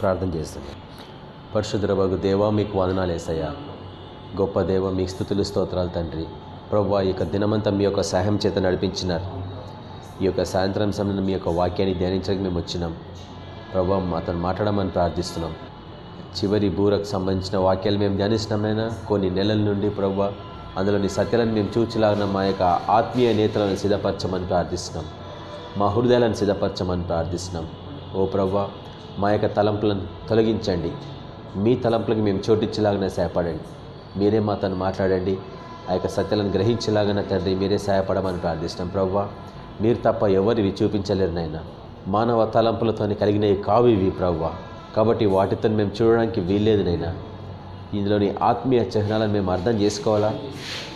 ప్రార్థన చేస్తాం పరిశుద్ధ బాగు దేవా మీకు వదనాలు వేసయ్యా గొప్ప దేవ మీకు స్థుతులు స్తోత్రాలు తండ్రి. ప్రభు ఈ యొక్క దినమంతా మీ యొక్క సహాయం చేత నడిపించినారు. ఈ యొక్క సాయంత్రం సమయంలో మీ యొక్క వాక్యాన్ని ధ్యానించడానికి మేము వచ్చినాం. ప్రభా అతను మాట్లాడమని ప్రార్థిస్తున్నాం. చివరి బూరకు సంబంధించిన వాక్యాలు మేము ధ్యానిస్తున్నామైనా కొన్ని నెలల నుండి ప్రభు అందులోని సత్యాలను మేము చూచిలాగిన మా యొక్క ఆత్మీయ నేతలను సిద్ధపరచమని ప్రార్థిస్తున్నాం. మా హృదయాలను సిద్ధపరచమని ప్రార్థిస్తున్నాం. ఓ ప్రభా మా యొక్క తలంపులను తొలగించండి. మీ తలంపులకు మేము చోటిచ్చేలాగానే సహాయపడండి. మీరే మాతను మాట్లాడండి. ఆ యొక్క సత్యాలను గ్రహించేలాగానే తండ్రి మీరే సహాయపడమని ప్రార్థిస్తాం ప్రవ్వా మీరు తప్ప ఎవరివి చూపించలేరు నాయన. మానవ తలంపులతోని కలిగినవి కావు ఇవి ప్రవ్వా కాబట్టి వాటితో మేము చూడడానికి వీల్లేదు నైనా ఇందులోని ఆత్మీయ చిహ్నాలను మేము అర్థం చేసుకోవాలా?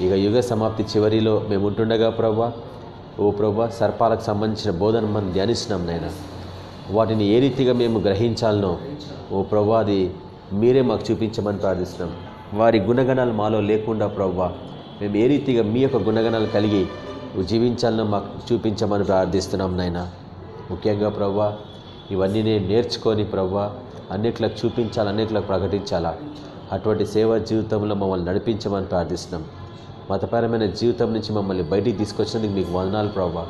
ఇక యుగ సమాప్తి చివరిలో మేము ఉంటుండగా ప్రభా ఓ ప్రభా సర్పాలకు సంబంధించిన బోధన మనం ధ్యానిస్తున్నాం నైనా వాటిని ఏ రీతిగా మేము గ్రహించాలనో ఓ ప్రభా అది మీరే మాకు చూపించమని ప్రార్థిస్తున్నాం. వారి గుణగణాలు మాలో లేకుండా ప్రవ్వా మేము ఏ రీతిగా మీ యొక్క గుణగణాలు కలిగి జీవించాలనో మాకు చూపించమని ప్రార్థిస్తున్నాం నాయన. ముఖ్యంగా ప్రవ్వా ఇవన్నీ నేను నేర్చుకొని ప్రవ్వా అన్నిట్లకు చూపించాలి అన్నిట్లకు ప్రకటించాలా? అటువంటి సేవా జీవితంలో మమ్మల్ని నడిపించమని ప్రార్థిస్తున్నాం. మతపరమైన జీవితం నుంచి మమ్మల్ని బయటికి తీసుకొచ్చినందుకు మీకు వందనాలు ప్రభా.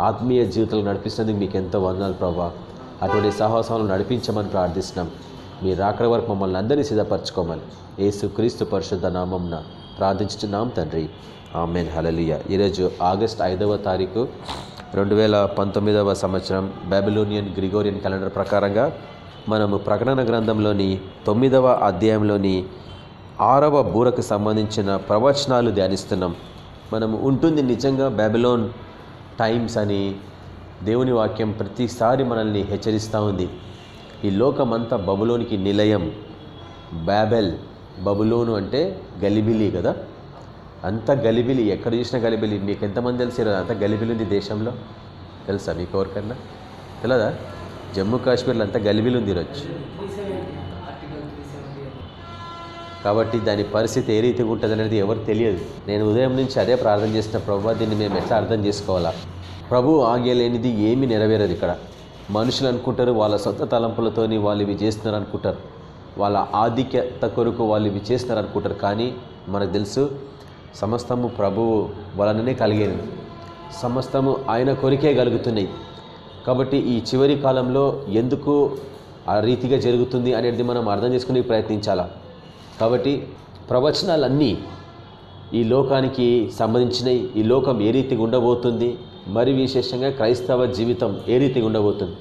ఆత్మీయ జీవితంలో నడిపిస్తున్నందుకు మీకు ఎంతో వందనాలు ప్రభా. అటువంటి సాహసాలను నడిపించమని ప్రార్థిస్తున్నాం. మీ రాకడ వరకు మమ్మల్ని అందరినీ సిద్ధపరచుకోమని. యేసు క్రీస్తు పరిశుద్ధ నామంన ప్రార్థించుతున్నాం తండ్రి. ఆమెన్. హలలియ ఈరోజు ఆగస్ట్ ఐదవ తారీఖు రెండు వేల పంతొమ్మిదవ సంవత్సరం బాబిలోనియన్ గ్రిగోరియన్ క్యాలెండర్ ప్రకారంగా మనము ప్రకటన గ్రంథంలోని తొమ్మిదవ అధ్యాయంలోని ఆరవ బూరకు సంబంధించిన ప్రవచనాలు ధ్యానిస్తున్నాం. మనం ఉంటుంది నిజంగా బాబిలోన్ టైమ్స్ అని దేవుని వాక్యం ప్రతిసారి మనల్ని హెచ్చరిస్తూ ఉంది. ఈ లోకమంతా బబులోనికి నిలయం. బ్యాబెల్ బబులోను అంటే గలిబిలి కదా? అంత గలిబిలి ఎక్కడ చూసినా గలిబిలి. మీకు ఎంతమంది తెలిసారు అంత గలిబిలి ఉంది దేశంలో. తెలుసా మీకు ఎవరికన్నా? తెలదా? జమ్మూ కాశ్మీర్లో అంతా గలిబిలి ఉంది ఈరోజు. కాబట్టి దాని పరిస్థితి ఏ రీతిగా ఉంటుంది అనేది ఎవరు తెలియదు. నేను ఉదయం నుంచి అదే ప్రార్థన చేసిన ప్రభావ దీన్ని మేము ఎట్లా అర్థం చేసుకోవాలా? ప్రభు ఆగేలేనిది ఏమీ నెరవేరదు ఇక్కడ. మనుషులు అనుకుంటారు వాళ్ళ సొంత తలంపులతోని వాళ్ళు ఇవి చేస్తున్నారు అనుకుంటారు వాళ్ళ ఆధిక్యత కొరకు వాళ్ళు ఇవి చేస్తున్నారు అనుకుంటారు కానీ మనకు తెలుసు సమస్తము ప్రభువు వలననే కలిగేది. సమస్తము ఆయన కొరికే కలుగుతున్నాయి. కాబట్టి ఈ చివరి కాలంలో ఎందుకు ఆ రీతిగా జరుగుతుంది అనేది మనం అర్థం చేసుకునే ప్రయత్నించాలా? కాబట్టి ప్రవచనాలన్నీ ఈ లోకానికి సంబంధించినవి. ఈ లోకం ఏ రీతిగా ఉండబోతుంది? మరి విశేషంగా క్రైస్తవ జీవితం ఏ రీతిగా ఉండబోతుంది?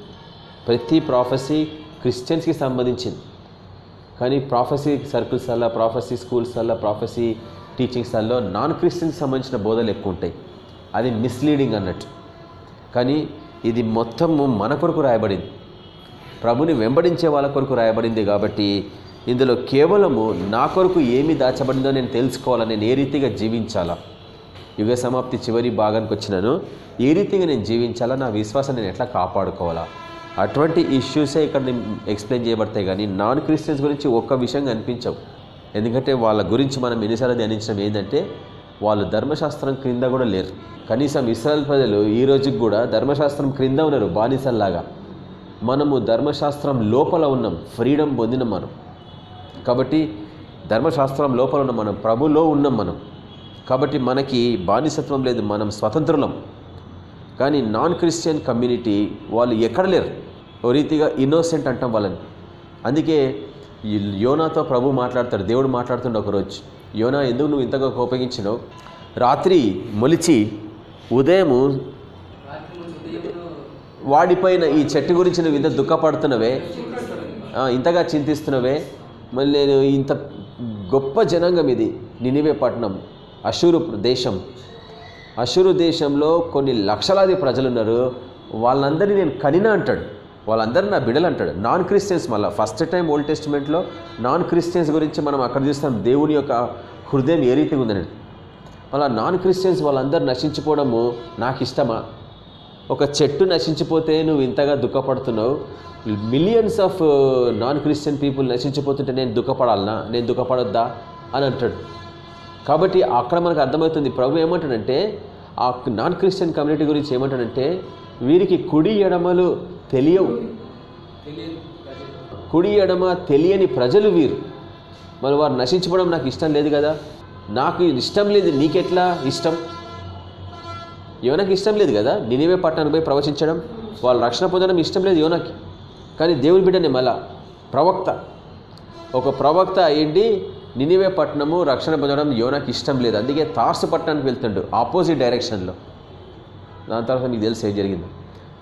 ప్రతి ప్రాఫెసీ క్రిస్టియన్స్కి సంబంధించింది. కానీ ప్రాఫెసీ సర్కిల్స్ వల్ల ప్రాఫెసీ స్కూల్స్ వల్ల ప్రాఫెసీ టీచింగ్స్ వల్ల నాన్ క్రిస్టియన్కి సంబంధించిన బోధలు ఎక్కువ ఉంటాయి. అది మిస్లీడింగ్ అన్నట్టు. కానీ ఇది మొత్తము మన కొరకు రాయబడింది. ప్రభుని వెంబడించే వాళ్ళ కొరకు రాయబడింది కాబట్టి ఇందులో కేవలము నా కొరకు ఏమి దాచబడిందో నేను తెలుసుకోవాలని నేను ఏ రీతిగా జీవించాలా? యుగ సమాప్తి చివరి భాగానికి వచ్చినాను. ఏ రీతిగా నేను జీవించాలా? నా విశ్వాసాన్ని నేను ఎట్లా కాపాడుకోవాలా? అటువంటి ఇష్యూసే ఇక్కడ ఎక్స్ప్లెయిన్ చేయబడతాయి కానీ నాన్ క్రిస్టియన్స్ గురించి ఒక్క విషయం కనిపించవు. ఎందుకంటే వాళ్ళ గురించి మనం ఎన్నిసార్లు ధ్యానించడం ఏంటంటే వాళ్ళు ధర్మశాస్త్రం క్రింద కూడా లేరు. కనీసం ఇస్రాయల్ ప్రజలు ఈ రోజుకి కూడా ధర్మశాస్త్రం క్రింద ఉన్నారు బానిసల్లాగా. మనము ధర్మశాస్త్రం లోపల ఉన్నాం ఫ్రీడమ్ పొందినాం మనం. కాబట్టి ధర్మశాస్త్రం లోపల ఉన్న మనం ప్రభులో ఉన్నాం మనం. కాబట్టి మనకి బానిసత్వం లేదు మనం స్వతంత్రులం. కానీ నాన్ క్రిస్టియన్ కమ్యూనిటీ వాళ్ళు ఎక్కడ లేరు. ఓ రీతిగా ఇన్నోసెంట్ అంటాం వాళ్ళని. అందుకే ఈ యోనాతో ప్రభు మాట్లాడతాడు దేవుడు మాట్లాడుతుండే ఒకరోజు. యోనా ఎందుకు నువ్వు ఇంతగా కోపగించినావు రాత్రి మొలిచి ఉదయము వాడిపోయిన ఈ చెట్టు గురించి నువ్వు ఇంత దుఃఖపడుతున్నవే? ఇంతగా చింతిస్తున్నవే? మళ్ళీ నేను ఇంత గొప్ప జనాంగం ఇది నినివే పట్టణం. అషూరు దేశం. అషూరు దేశంలో కొన్ని లక్షలాది ప్రజలు ఉన్నారు. వాళ్ళందరినీ నేను కనినా అంటాడు. వాళ్ళందరూ నా బిడలు అంటాడు. నాన్ క్రిస్టియన్స్ మళ్ళీ ఫస్ట్ టైం ఓల్డ్ టెస్టిమెంట్లో నాన్ క్రిస్టియన్స్ గురించి మనం అక్కడ చూస్తాం. దేవుని యొక్క హృదయం ఏ రీతిగా ఉందని మళ్ళీ నాన్ క్రిస్టియన్స్ వాళ్ళందరూ నశించిపోవడము నాకు ఇష్టమా? ఒక చెట్టు నశించిపోతే నువ్వు ఇంతగా దుఃఖపడుతున్నావు? Millions of non Christian people నశించిపోతుంటే నేను దుఃఖపడాలనా? నేను దుఃఖపడొద్దా? అని అంటాడు. కాబట్టి అక్కడ మనకు అర్థమవుతుంది. ప్రభు ఏమంటాడంటే ఆ నాన్ క్రిస్టియన్ కమ్యూనిటీ గురించి ఏమంటాడంటే వీరికి కుడి ఎడమలు తెలియవు. కుడి ఎడమ తెలియని ప్రజలు వీరు. మరి వారు నశించుకోవడం నాకు ఇష్టం లేదు కదా. నాకు ఇష్టం లేదు నీకెట్లా ఇష్టం? యోనకి ఇష్టం లేదు కదా నినివే పట్టణానికి పోయి ప్రవచించడం? వాళ్ళు రక్షణ పొందడం ఇష్టం లేదు యోనకి. కానీ దేవుని బిడ్డనే మళ్ళా ప్రవక్త. ఒక ప్రవక్త అయ్యండి నినివే పట్టణము రక్షణ పొందడం యోనాకి ఇష్టం లేదు. అందుకే తార్సు పట్టణానికి వెళ్తుండు ఆపోజిట్ డైరెక్షన్లో దాని తర్వాత మీకు తెలిసి ఏం జరిగింది.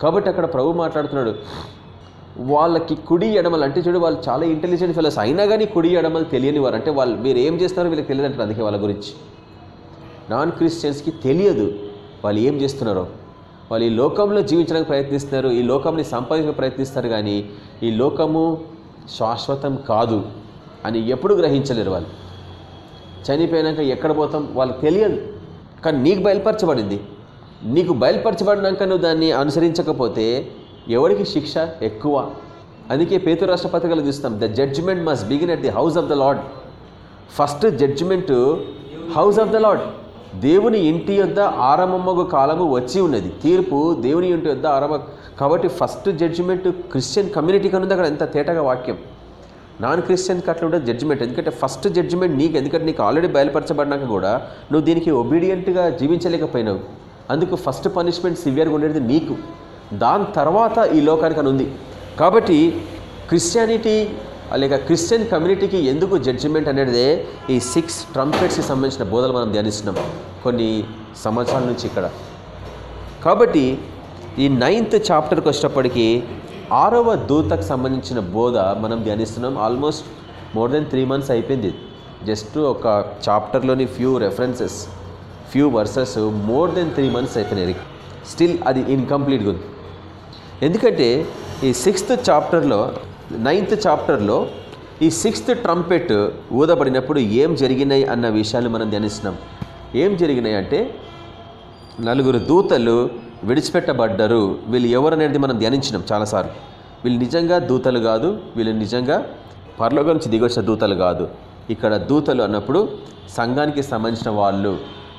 కాబట్టి అక్కడ ప్రభు మాట్లాడుతున్నాడు వాళ్ళకి కుడి ఎడమలు అంటే చూడు వాళ్ళు చాలా ఇంటెలిజెంట్ ఫెలోస్ అయినా కానీ కుడి ఎడమలు తెలియని వారు. అంటే వాళ్ళు మీరు ఏం చేస్తున్నారో వీళ్ళకి తెలియదు అంటారు అందుకే వాళ్ళ గురించి. నాన్ క్రిస్టియన్స్కి తెలియదు వాళ్ళు ఏం చేస్తున్నారో. వాళ్ళు ఈ లోకంలో జీవించడానికి ప్రయత్నిస్తున్నారు ఈ లోకంని సంపాదించడానికి ప్రయత్నిస్తారు కానీ ఈ లోకము శాశ్వతం కాదు. అని ఎప్పుడు గ్రహించలేరు వాళ్ళు. చనిపోయినాక ఎక్కడ పోతాం వాళ్ళకి తెలియదు. కానీ నీకు బయలుపరచబడింది. నీకు బయలుపరచబడినాక నువ్వు దాన్ని అనుసరించకపోతే ఎవరికి శిక్ష ఎక్కువ? అందుకే పేతు రాష్ట్ర పత్రికలు చూస్తాం the judgment must begin at the house of the Lord first judgment house of the Lord దేవుని ఇంటి యొద్ద ఆరంభమగు కాలము వచ్చి ఉన్నది. తీర్పు దేవుని ఇంటి యొద్ద ఆరంభ కాబట్టి ఫస్ట్ జడ్జిమెంట్ క్రిస్టియన్ కమ్యూనిటీ కనుంది. అక్కడ ఎంత తేటగా వాక్యం. నాన్ క్రిస్టియన్స్కి అట్లా ఉంటుంది జడ్జిమెంట్ ఎందుకంటే ఫస్ట్ జడ్జిమెంట్ నీకు ఎందుకంటే నీకు ఆల్రెడీ బయలుపరచబడినాక కూడా నువ్వు దీనికి ఒబీడియంట్గా జీవించలేకపోయినావు. అందుకు ఫస్ట్ పనిష్మెంట్ సివియర్గా ఉండేది నీకు. దాని తర్వాత ఈ లోకానికి అని ఉంది. కాబట్టి క్రిస్టియానిటీ లేక క్రిస్టియన్ కమ్యూనిటీకి ఎందుకు జడ్జిమెంట్ అనేది ఈ సిక్స్ ట్రంపెట్స్కి సంబంధించిన బోధలు మనం ధ్యానిస్తున్నాం కొన్ని సంవత్సరాల నుంచి ఇక్కడ. కాబట్టి ఈ నైన్త్ చాప్టర్కి వచ్చేటప్పటికి ఆరవ దూతకు సంబంధించిన బోధ మనం ధ్యానిస్తున్నాం. Almost more than three months అయిపోయింది. జస్ట్ ఒక చాప్టర్లోని few references few verses more than three months అయిపోయినాయి. స్టిల్ అది ఇన్కంప్లీట్గా ఉంది ఎందుకంటే ఈ సిక్స్త్ చాప్టర్లో నైన్త్ చాప్టర్లో ఈ సిక్స్త్ ట్రంపెట్ ఊదబడినప్పుడు ఏం జరిగినాయి అన్న విషయాలు మనం ధ్యానిస్తున్నాం. ఏం జరిగినాయి అంటే నలుగురు దూతలు విడిచిపెట్టబడ్డరు. వీళ్ళు ఎవరు అనేది మనం ధ్యానించినాం చాలాసార్లు. వీళ్ళు నిజంగా దూతలు కాదు వీళ్ళు నిజంగా పరలోకం నుంచి దిగొచ్చిన దూతలు కాదు. ఇక్కడ దూతలు అన్నప్పుడు సంఘానికి సంబంధించిన వాళ్ళు.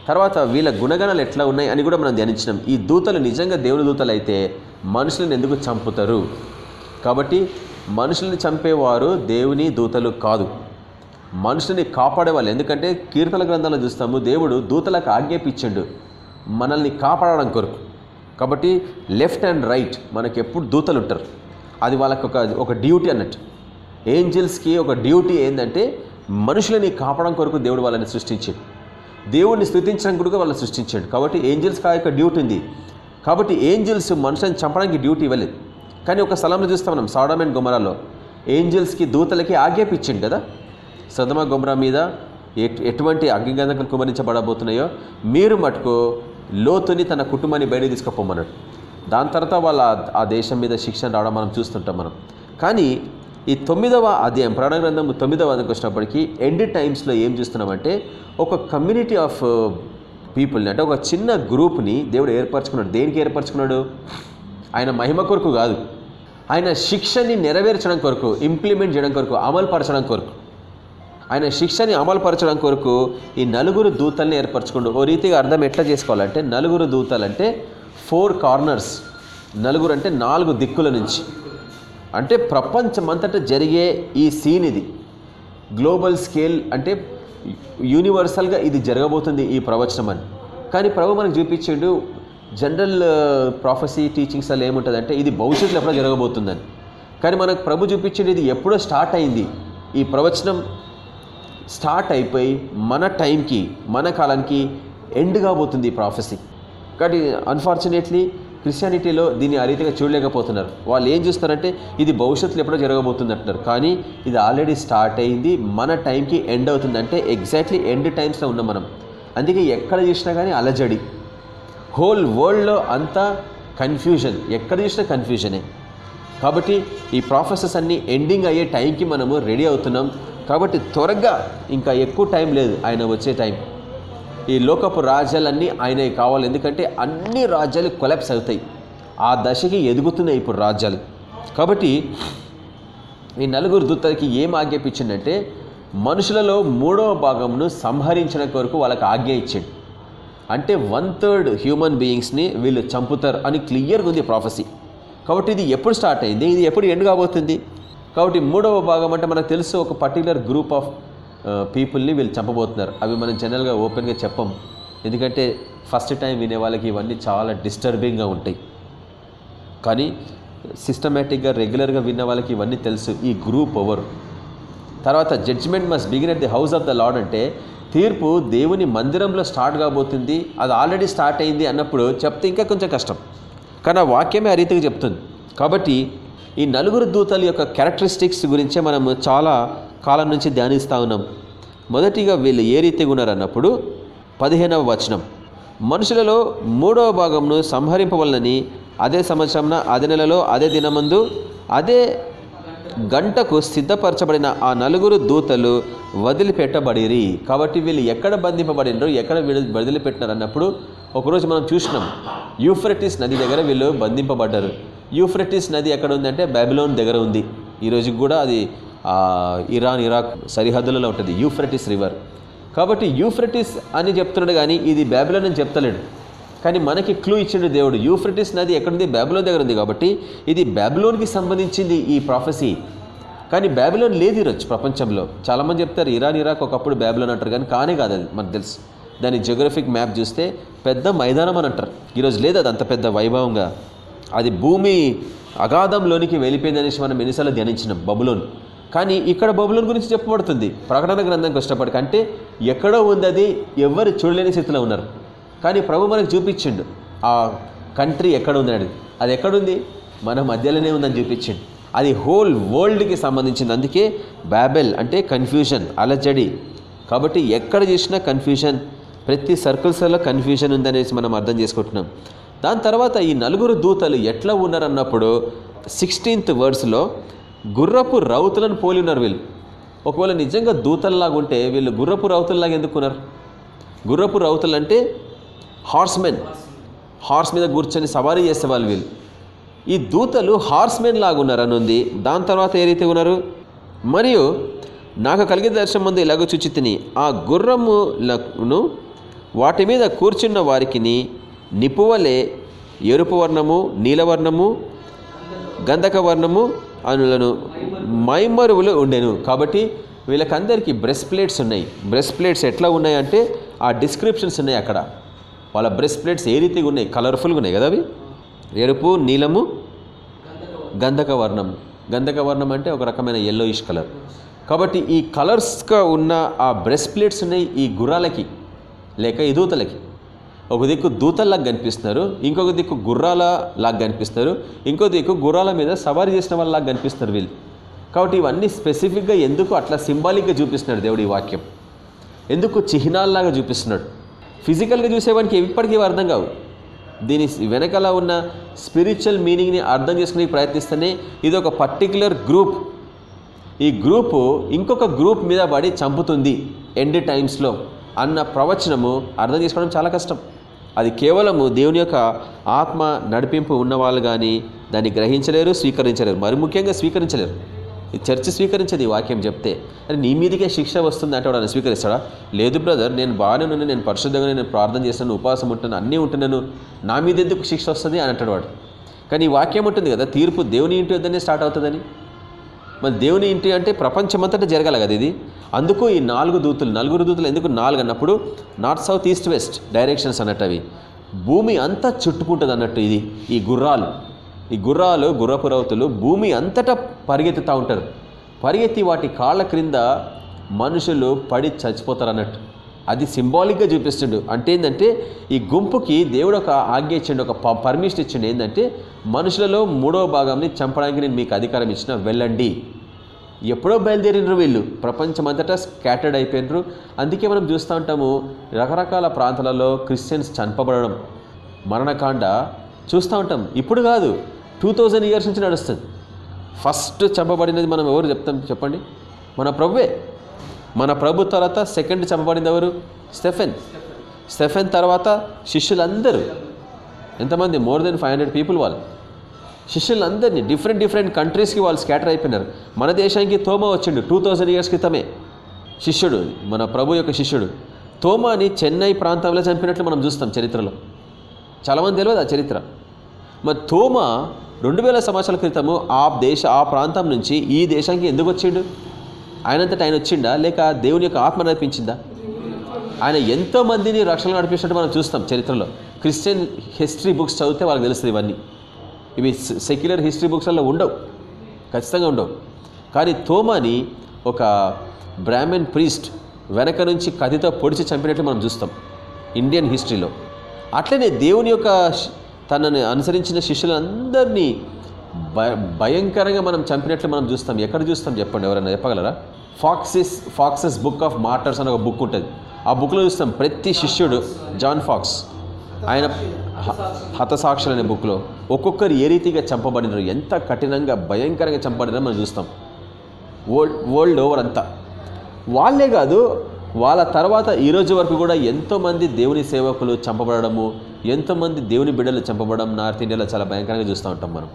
తర్వాత వీళ్ళ గుణగణాలు ఎట్లా ఉన్నాయి అని కూడా మనం ధ్యానించినాం. ఈ దూతలు నిజంగా దేవుని దూతలు అయితే మనుషులను ఎందుకు చంపుతారు? కాబట్టి మనుషుల్ని చంపేవారు దేవుని దూతలు కాదు. మనుషుల్ని కాపాడేవాళ్ళు. ఎందుకంటే కీర్తన గ్రంథాలు చూస్తాము దేవుడు దూతలకు ఆజ్ఞాపించిండు. మనల్ని కాపాడడం కొరకు. కాబట్టి లెఫ్ట్ అండ్ రైట్ మనకి ఎప్పుడు దూతలు ఉంటారు. అది వాళ్ళకి ఒక ఒక డ్యూటీ అన్నట్టు. ఏంజిల్స్కి ఒక డ్యూటీ ఏంటంటే మనుషులని కాపాడడం కొరకు దేవుడు వాళ్ళని సృష్టించాడు. దేవుడిని స్థుతించడం కూడా వాళ్ళని సృష్టించాడు. కాబట్టి ఏంజిల్స్కి ఆ యొక్క డ్యూటీ ఉంది. కాబట్టి ఏంజిల్స్ మనుషులను చంపడానికి డ్యూటీ ఇవ్వలేదు. కానీ ఒక స్థలంలో చూస్తాం మనం సాడమ్ అండ్ గుమరాలో. ఏంజిల్స్కి దూతలకి ఆజ్ఞాపించిండు కదా. సదమ గుమరా మీద ఎట్ ఎటువంటి అగ్నిగంధకలు కుమరించబడబోతున్నాయో మీరు మటుకు లోతుని తన కుటుంబాన్ని బయట తీసుకుపోమన్నాడు. దాని తర్వాత వాళ్ళ ఆ దేశం మీద శిక్షణ రావడం మనం చూస్తుంటాం మనం. కానీ ఈ తొమ్మిదవ అధ్యాయం ప్రాణ గ్రంథం తొమ్మిదవ అధ్యాయంకి వచ్చినప్పటికీ ఎండ్ టైమ్స్లో ఏం చూస్తున్నామంటే ఒక కమ్యూనిటీ ఆఫ్ పీపుల్ని అంటే ఒక చిన్న గ్రూప్ని దేవుడు ఏర్పరచుకున్నాడు. దేనికి ఏర్పరచుకున్నాడు? ఆయన మహిమ కొరకు కాదు. ఆయన శిక్షని నెరవేర్చడం కొరకు ఇంప్లిమెంట్ చేయడం కొరకు అమలుపరచడం కొరకు. ఆయన శిక్షని అమలుపరచడం కొరకు ఈ నలుగురు దూతల్ని ఏర్పరచుకుండు. ఓ రీతిగా అర్థం ఎట్లా చేసుకోవాలంటే నలుగురు దూతలంటే ఫోర్ కార్నర్స్. నలుగురు అంటే నాలుగు దిక్కుల నుంచి. అంటే ప్రపంచమంతటా జరిగే ఈ సీన్ ఇది. గ్లోబల్ స్కేల్ అంటే యూనివర్సల్గా ఇది జరగబోతుంది ఈ ప్రవచనం అని కానీ ప్రభు మనకు చూపించాడు జనరల్ ప్రాఫెసీ టీచింగ్స్ అలా ఏముంటుందంటే ఇది భవిష్యత్తులో ఎప్పుడో జరగబోతుందని. కానీ మనకు ప్రభు చూపించేది ఇది ఎప్పుడో స్టార్ట్ అయింది ఈ ప్రవచనం. స్టార్ట్ అయిపోయి మన టైంకి మన కాలానికి ఎండ్ కాబోతుంది ఈ ప్రాఫెసీ కాబట్టి అన్ఫార్చునేట్లీ క్రిస్టియానిటీలో దీన్ని ఆ రీతిగా చూడలేకపోతున్నారు. వాళ్ళు ఏం చూస్తారంటే ఇది భవిష్యత్తులో ఎప్పుడో జరగబోతుంది అంటున్నారు. కానీ ఇది ఆల్రెడీ స్టార్ట్ అయింది మన టైంకి ఎండ్ అవుతుందంటే ఎగ్జాక్ట్లీ ఎండ్ టైమ్స్లో ఉన్నాం మనం. అందుకే ఎక్కడ చూసినా కానీ అలజడి. హోల్ వరల్డ్లో అంతా కన్ఫ్యూజన్ ఎక్కడ చూసినా కన్ఫ్యూజనే కాబట్టి ఈ ప్రాసెసెస్ అన్నీ ఎండింగ్ అయ్యే టైంకి మనము రెడీ అవుతున్నాం. కాబట్టి త్వరగా ఇంకా ఎక్కువ టైం లేదు ఆయన వచ్చే టైం. ఈ లోకపు రాజ్యాలన్నీ ఆయనవి కావాలి. ఎందుకంటే అన్ని రాజ్యాలు కొలాప్స్ అవుతాయి. ఆ దశకి ఎదుగుతున్నాయి ఇప్పుడు రాజ్యాలు. కాబట్టి ఈ నలుగురు దూతలకి ఏం ఆజ్ఞాపించిందంటే మనుషులలో మూడవ భాగంను సంహరించిన కొరకు వాళ్ళకి ఆజ్ఞ ఇచ్చిండు. అంటే వన్ థర్డ్ హ్యూమన్ బీయింగ్స్ని వీళ్ళు చంపుతారు అని క్లియర్గా ఉంది ప్రాఫెసీ కాబట్టి ఇది ఎప్పుడు స్టార్ట్ అయింది? ఇది ఎప్పుడు ఎండ్ కాబోతుంది? కాబట్టి మూడవ భాగం అంటే మనకు తెలుసు ఒక పర్టికులర్ గ్రూప్ ఆఫ్ పీపుల్ని వీళ్ళు చంపబోతున్నారు. అవి మనం జనరల్గా ఓపెన్గా చెప్పం. ఎందుకంటే ఫస్ట్ టైం వినే వాళ్ళకి ఇవన్నీ చాలా డిస్టర్బింగ్గా ఉంటాయి. కానీ సిస్టమేటిక్గా రెగ్యులర్గా విన్న వాళ్ళకి ఇవన్నీ తెలుసు. ఈ గ్రూప్ ఎవరు తర్వాత judgment must begin at the house of the Lord అంటే తీర్పు దేవుని మందిరంలో స్టార్ట్ కాబోతుంది. అది ఆల్రెడీ స్టార్ట్ అయింది అన్నప్పుడు చెప్తే ఇంకా కొంచెం కష్టం. కానీ ఆ వాక్యమే ఆ రీతిగా చెప్తుంది. కాబట్టి ఈ నలుగురు దూతల యొక్క క్యారెక్టరిస్టిక్స్ గురించే మనం చాలా కాలం నుంచి ధ్యానిస్తూ ఉన్నాం. మొదటిగా వీళ్ళు ఏ రీతిగా ఉన్నారన్నప్పుడు పదిహేనవ వచనం. మనుషులలో మూడవ భాగంను సంహరింపవలనని అదే సంవత్సరంన అదే నెలలో అదే దినమందు అదే గంటకు సిద్ధపరచబడిన ఆ నలుగురు దూతలు వదిలిపెట్టబడిరి. కాబట్టి వీళ్ళు ఎక్కడ బంధింపబడినరు ఎక్కడ విడు- వదిలిపెట్టినారు అన్నప్పుడు ఒకరోజు మనం చూసినాం. యూఫ్రటిస్ నది దగ్గర వీళ్ళు బంధింపబడ్డారు. యూఫ్రటిస్ నది ఎక్కడ ఉందంటే బైబిలోన్ దగ్గర ఉంది. ఈ రోజుకి కూడా అది ఇరాన్ ఇరాక్ సరిహద్దులలో ఉంటుంది. Euphrates river. కాబట్టి యూఫ్రటిస్ అని చెప్తున్నాడు కానీ ఇది బైబిలోన్ అని చెప్తలేడు. కానీ మనకి క్లూ ఇచ్చిండు దేవుడు. యూఫ్రటిస్ నది ఎక్కడుంది బ్యాబిలోన్ దగ్గర ఉంది కాబట్టి ఇది బ్యాబిలోన్కి సంబంధించింది ఈ ప్రాఫెసీ కానీ బ్యాబిలోన్ లేదు ఈరోజు ప్రపంచంలో. చాలామంది చెప్తారు ఇరాన్ ఇరాక్ ఒకప్పుడు బ్యాబిలోన్ అంటారు కానీ కానే కాదు అది మనకు తెలుసు. దాని జియోగ్రఫిక్ మ్యాప్ చూస్తే పెద్ద మైదానం అని అంటారు. ఈరోజు లేదు అది అంత పెద్ద వైభవంగా. అది భూమి అగాధంలోనికి వెళ్ళిపోయిందనేసి మనం ఎన్నిసార్లు ధ్యానించినాం బబులోన్. కానీ ఇక్కడ బబులోన్ గురించి చెప్పబడుతుంది. ప్రకటన గ్రంథంకి వచ్చేటప్పటికి అంటే ఎక్కడో ఉంది అది ఎవరు చూడలేని స్థితిలో ఉన్నారు. కానీ ప్రభు మనకు చూపించిండు ఆ కంట్రీ ఎక్కడ ఉంది అనేది అది ఎక్కడుంది? మన మధ్యలోనే ఉందని చూపించిండు. అది హోల్ వరల్డ్కి సంబంధించింది. అందుకే బ్యాబెల్ అంటే కన్ఫ్యూజన్ అలజడి. కాబట్టి ఎక్కడ చేసినా కన్ఫ్యూజన్ ప్రతి సర్కిల్స్లో కన్ఫ్యూజన్ ఉందనేసి మనం అర్థం చేసుకుంటున్నాం. దాని తర్వాత ఈ నలుగురు దూతలు ఎట్లా ఉన్నారన్నప్పుడు సిక్స్టీన్త్ వర్డ్స్లో గుర్రపు రౌతులను పోలి ఉన్నారు వీళ్ళు. ఒకవేళ నిజంగా దూతల్లాగుంటే వీళ్ళు గుర్రపు రౌతుల్లాగా ఎందుకున్నారు గుర్రపు రౌతులు అంటే హార్స్మెన్ హార్స్ మీద కూర్చొని సవారీ చేసేవాళ్ళు వీళ్ళు. ఈ దూతలు హార్స్మెన్ లాగా ఉన్నారని ఉంది దాని తర్వాత ఏ రీతి ఉన్నారు? మరియు నాకు కలిగిన దర్శనం ముందు ఇలాగ చూచి తిని ఆ గుర్రములను వాటి మీద కూర్చున్న వారికిని నిపువలే ఎరుపు వర్ణము నీలవర్ణము గంధక వర్ణము అనులను మైమరువులు ఉండెను. కాబట్టి వీళ్ళకందరికీ బ్రెస్ ప్లేట్స్ ఉన్నాయి. బ్రెస్ ప్లేట్స్ ఎట్లా ఉన్నాయంటే ఆ డిస్క్రిప్షన్స్ ఉన్నాయి అక్కడ. వాళ్ళ బ్రెస్ ప్లేట్స్ ఏ రీతిగా ఉన్నాయి? కలర్ఫుల్గా ఉన్నాయి కదా అవి? ఎరుపు నీలము గంధక వర్ణం. గంధక వర్ణం అంటే ఒక రకమైన ఎల్లోయిష్ కలర్ కాబట్టి ఈ కలర్స్గా ఉన్న ఆ బ్రెస్ ప్లేట్స్ ఉన్నాయి ఈ గుర్రాలకి లేక ఈ దూతలకి. ఒక దిక్కు దూతల్లాగా కనిపిస్తున్నారు ఇంకొక దిక్కు గుర్రాల లాగా కనిపిస్తారు ఇంకో దిక్కు గుర్రాల మీద సవారీ చేసిన వాళ్ళలాగా కనిపిస్తారు వీళ్ళు. కాబట్టి ఇవన్నీ స్పెసిఫిక్గా ఎందుకు అట్లా సింబాలిక్గా చూపిస్తున్నాడు దేవుడు ఈ వాక్యం? ఎందుకు చిహ్నాల్లాగా చూపిస్తున్నాడు? ఫిజికల్గా చూసేవానికి ఎప్పటికీ అర్థం కావు. దీని వెనకాల ఉన్న స్పిరిచువల్ మీనింగ్ని అర్థం చేసుకునే ప్రయత్నిస్తేనే ఇది ఒక పర్టిక్యులర్ గ్రూప్. ఈ గ్రూపు ఇంకొక గ్రూప్ మీద పడి చంపుతుంది ఎండ్ టైమ్స్లో అన్న ప్రవచనము అర్థం చేసుకోవడం చాలా కష్టం. అది కేవలము దేవుని యొక్క ఆత్మ నడిపింపు ఉన్నవాళ్ళు కానీ దాన్ని గ్రహించలేరు స్వీకరించలేరు. మరి ముఖ్యంగా స్వీకరించలేరు. ఈ చర్చ్ స్వీకరించదు ఈ వాక్యం చెప్తే. అరే నీ మీదకే శిక్ష వస్తుంది అంటే వాడు స్వీకరిస్తాడా? లేదు బ్రదర్ నేను బాగానే ఉన్నాను నేను పరిశుద్ధంగా నేను ప్రార్థన చేస్తాను ఉపవాసం ఉంటున్నాను అన్నీ ఉంటున్నాను. నా మీద ఎందుకు శిక్ష వస్తుంది? అని అంటాడు వాడు. కానీ ఈ వాక్యం ఉంటుంది కదా తీర్పు దేవుని ఇంటి వద్దనే స్టార్ట్ అవుతుందని. మరి దేవుని ఇంటి అంటే ప్రపంచమంతటా జరగాలి కదా ఇది? అందుకు ఈ నాలుగు దూతులు నలుగురు దూతులు ఎందుకు నాలుగు అన్నప్పుడు north south east west directions అన్నట్టు అవి భూమి అంతా చుట్టుకుంటుంది అన్నట్టు ఇది ఈ గుర్రాలు. ఈ గుర్రాలు గుర్రపు రౌతులు భూమి అంతటా పరిగెత్తుతూ ఉంటారు. పరిగెత్తి వాటి కాళ్ళ క్రింద మనుషులు పడి చచ్చిపోతారు అన్నట్టు. అది సింబాలిక్గా చూపిస్తుండు. అంటే ఏంటంటే ఈ గుంపుకి దేవుడు ఒక ఆజ్ఞ ఇచ్చిండు ఒక ప- పర్మిషన్ ఇచ్చిండు. ఏంటంటే మనుషులలో మూడో భాగాన్ని చంపడానికి నేను మీకు అధికారం ఇచ్చిన వెళ్ళండి. ఎప్పుడో బయలుదేరినరు వీళ్ళు. ప్రపంచమంతటా స్కాటర్డ్ అయిపోయినరు. అందుకే మనం చూస్తూ ఉంటాము రకరకాల ప్రాంతాలలో క్రిస్టియన్స్ చంపబడడం మరణకాండ చూస్తూ ఉంటాం. ఇప్పుడు కాదు టూ థౌజండ్ ఇయర్స్ నుంచి నడుస్తుంది. ఫస్ట్ చంపబడినది మనం ఎవరు చెప్తాం చెప్పండి? మన ప్రభువే. మన ప్రభు తర్వాత సెకండ్ చంపబడింది ఎవరు? స్టెఫెన్. స్టెఫెన్ తర్వాత శిష్యులందరూ. ఎంతమంది? More than five hundred people వాళ్ళు. శిష్యులందరినీ డిఫరెంట్ డిఫరెంట్ కంట్రీస్కి వాళ్ళు స్కాటర్ అయిపోయినారు. మన దేశానికి తోమా వచ్చిండు టూ థౌజండ్ ఇయర్స్ క్రితమే. శిష్యుడు మన ప్రభు యొక్క శిష్యుడు. తోమాని చెన్నై ప్రాంతంలో చంపినట్లు మనం చూస్తాం చరిత్రలో. చాలామంది తెలియదు ఆ చరిత్ర. మరి తోమా రెండు వేల సంవత్సరాల క్రితము ఆ దేశ ఆ ప్రాంతం నుంచి ఈ దేశానికి ఎందుకు వచ్చిండు? ఆయనంతటా ఆయన వచ్చిండా? లేక దేవుని యొక్క ఆత్మ నడిపించిందా? ఆయన ఎంతో మందిని రక్షణ నడిపించినట్టు మనం చూస్తాం చరిత్రలో. క్రిస్టియన్ హిస్టరీ బుక్స్ చదివితే వాళ్ళకి తెలుస్తుంది ఇవన్నీ. ఇవి సెక్యులర్ హిస్టరీ బుక్స్లలో ఉండవు. ఖచ్చితంగా ఉండవు. కానీ తోమాని ఒక బ్రాహ్మణ్ ప్రీస్ట్ వెనక నుంచి కథతో పొడిచి చంపినట్లు మనం చూస్తాం ఇండియన్ హిస్టరీలో. అట్లనే దేవుని యొక్క తనని అనుసరించిన శిష్యులందరినీ భయంకరంగా మనం చంపినట్లు మనం చూస్తాం. ఎక్కడ చూస్తాం చెప్పండి ఎవరైనా చెప్పగలరా? Foxe's Foxe's book of martyrs అని ఒక బుక్ ఉంటుంది. ఆ బుక్లో చూస్తాం ప్రతి శిష్యుడు జాన్ ఫాక్స్ ఆయన హ- హతసాక్షులు అనే బుక్లో ఒక్కొక్కరు ఏ రీతిగా చంపబడినారు ఎంత కఠినంగా భయంకరంగా చంపబడినారో మనం చూస్తాం. వరల్డ్ వరల్డ్ ఓవర్ అంతా. వాళ్ళే కాదు వాళ్ళ తర్వాత ఈ రోజు వరకు కూడా ఎంతోమంది దేవుని సేవకులు చంపబడము ఎంతోమంది దేవుని బిడ్డలు చంపబడడం నార్త్ ఇండియాలో చాలా భయంకరంగా చూస్తూ ఉంటాం మనం.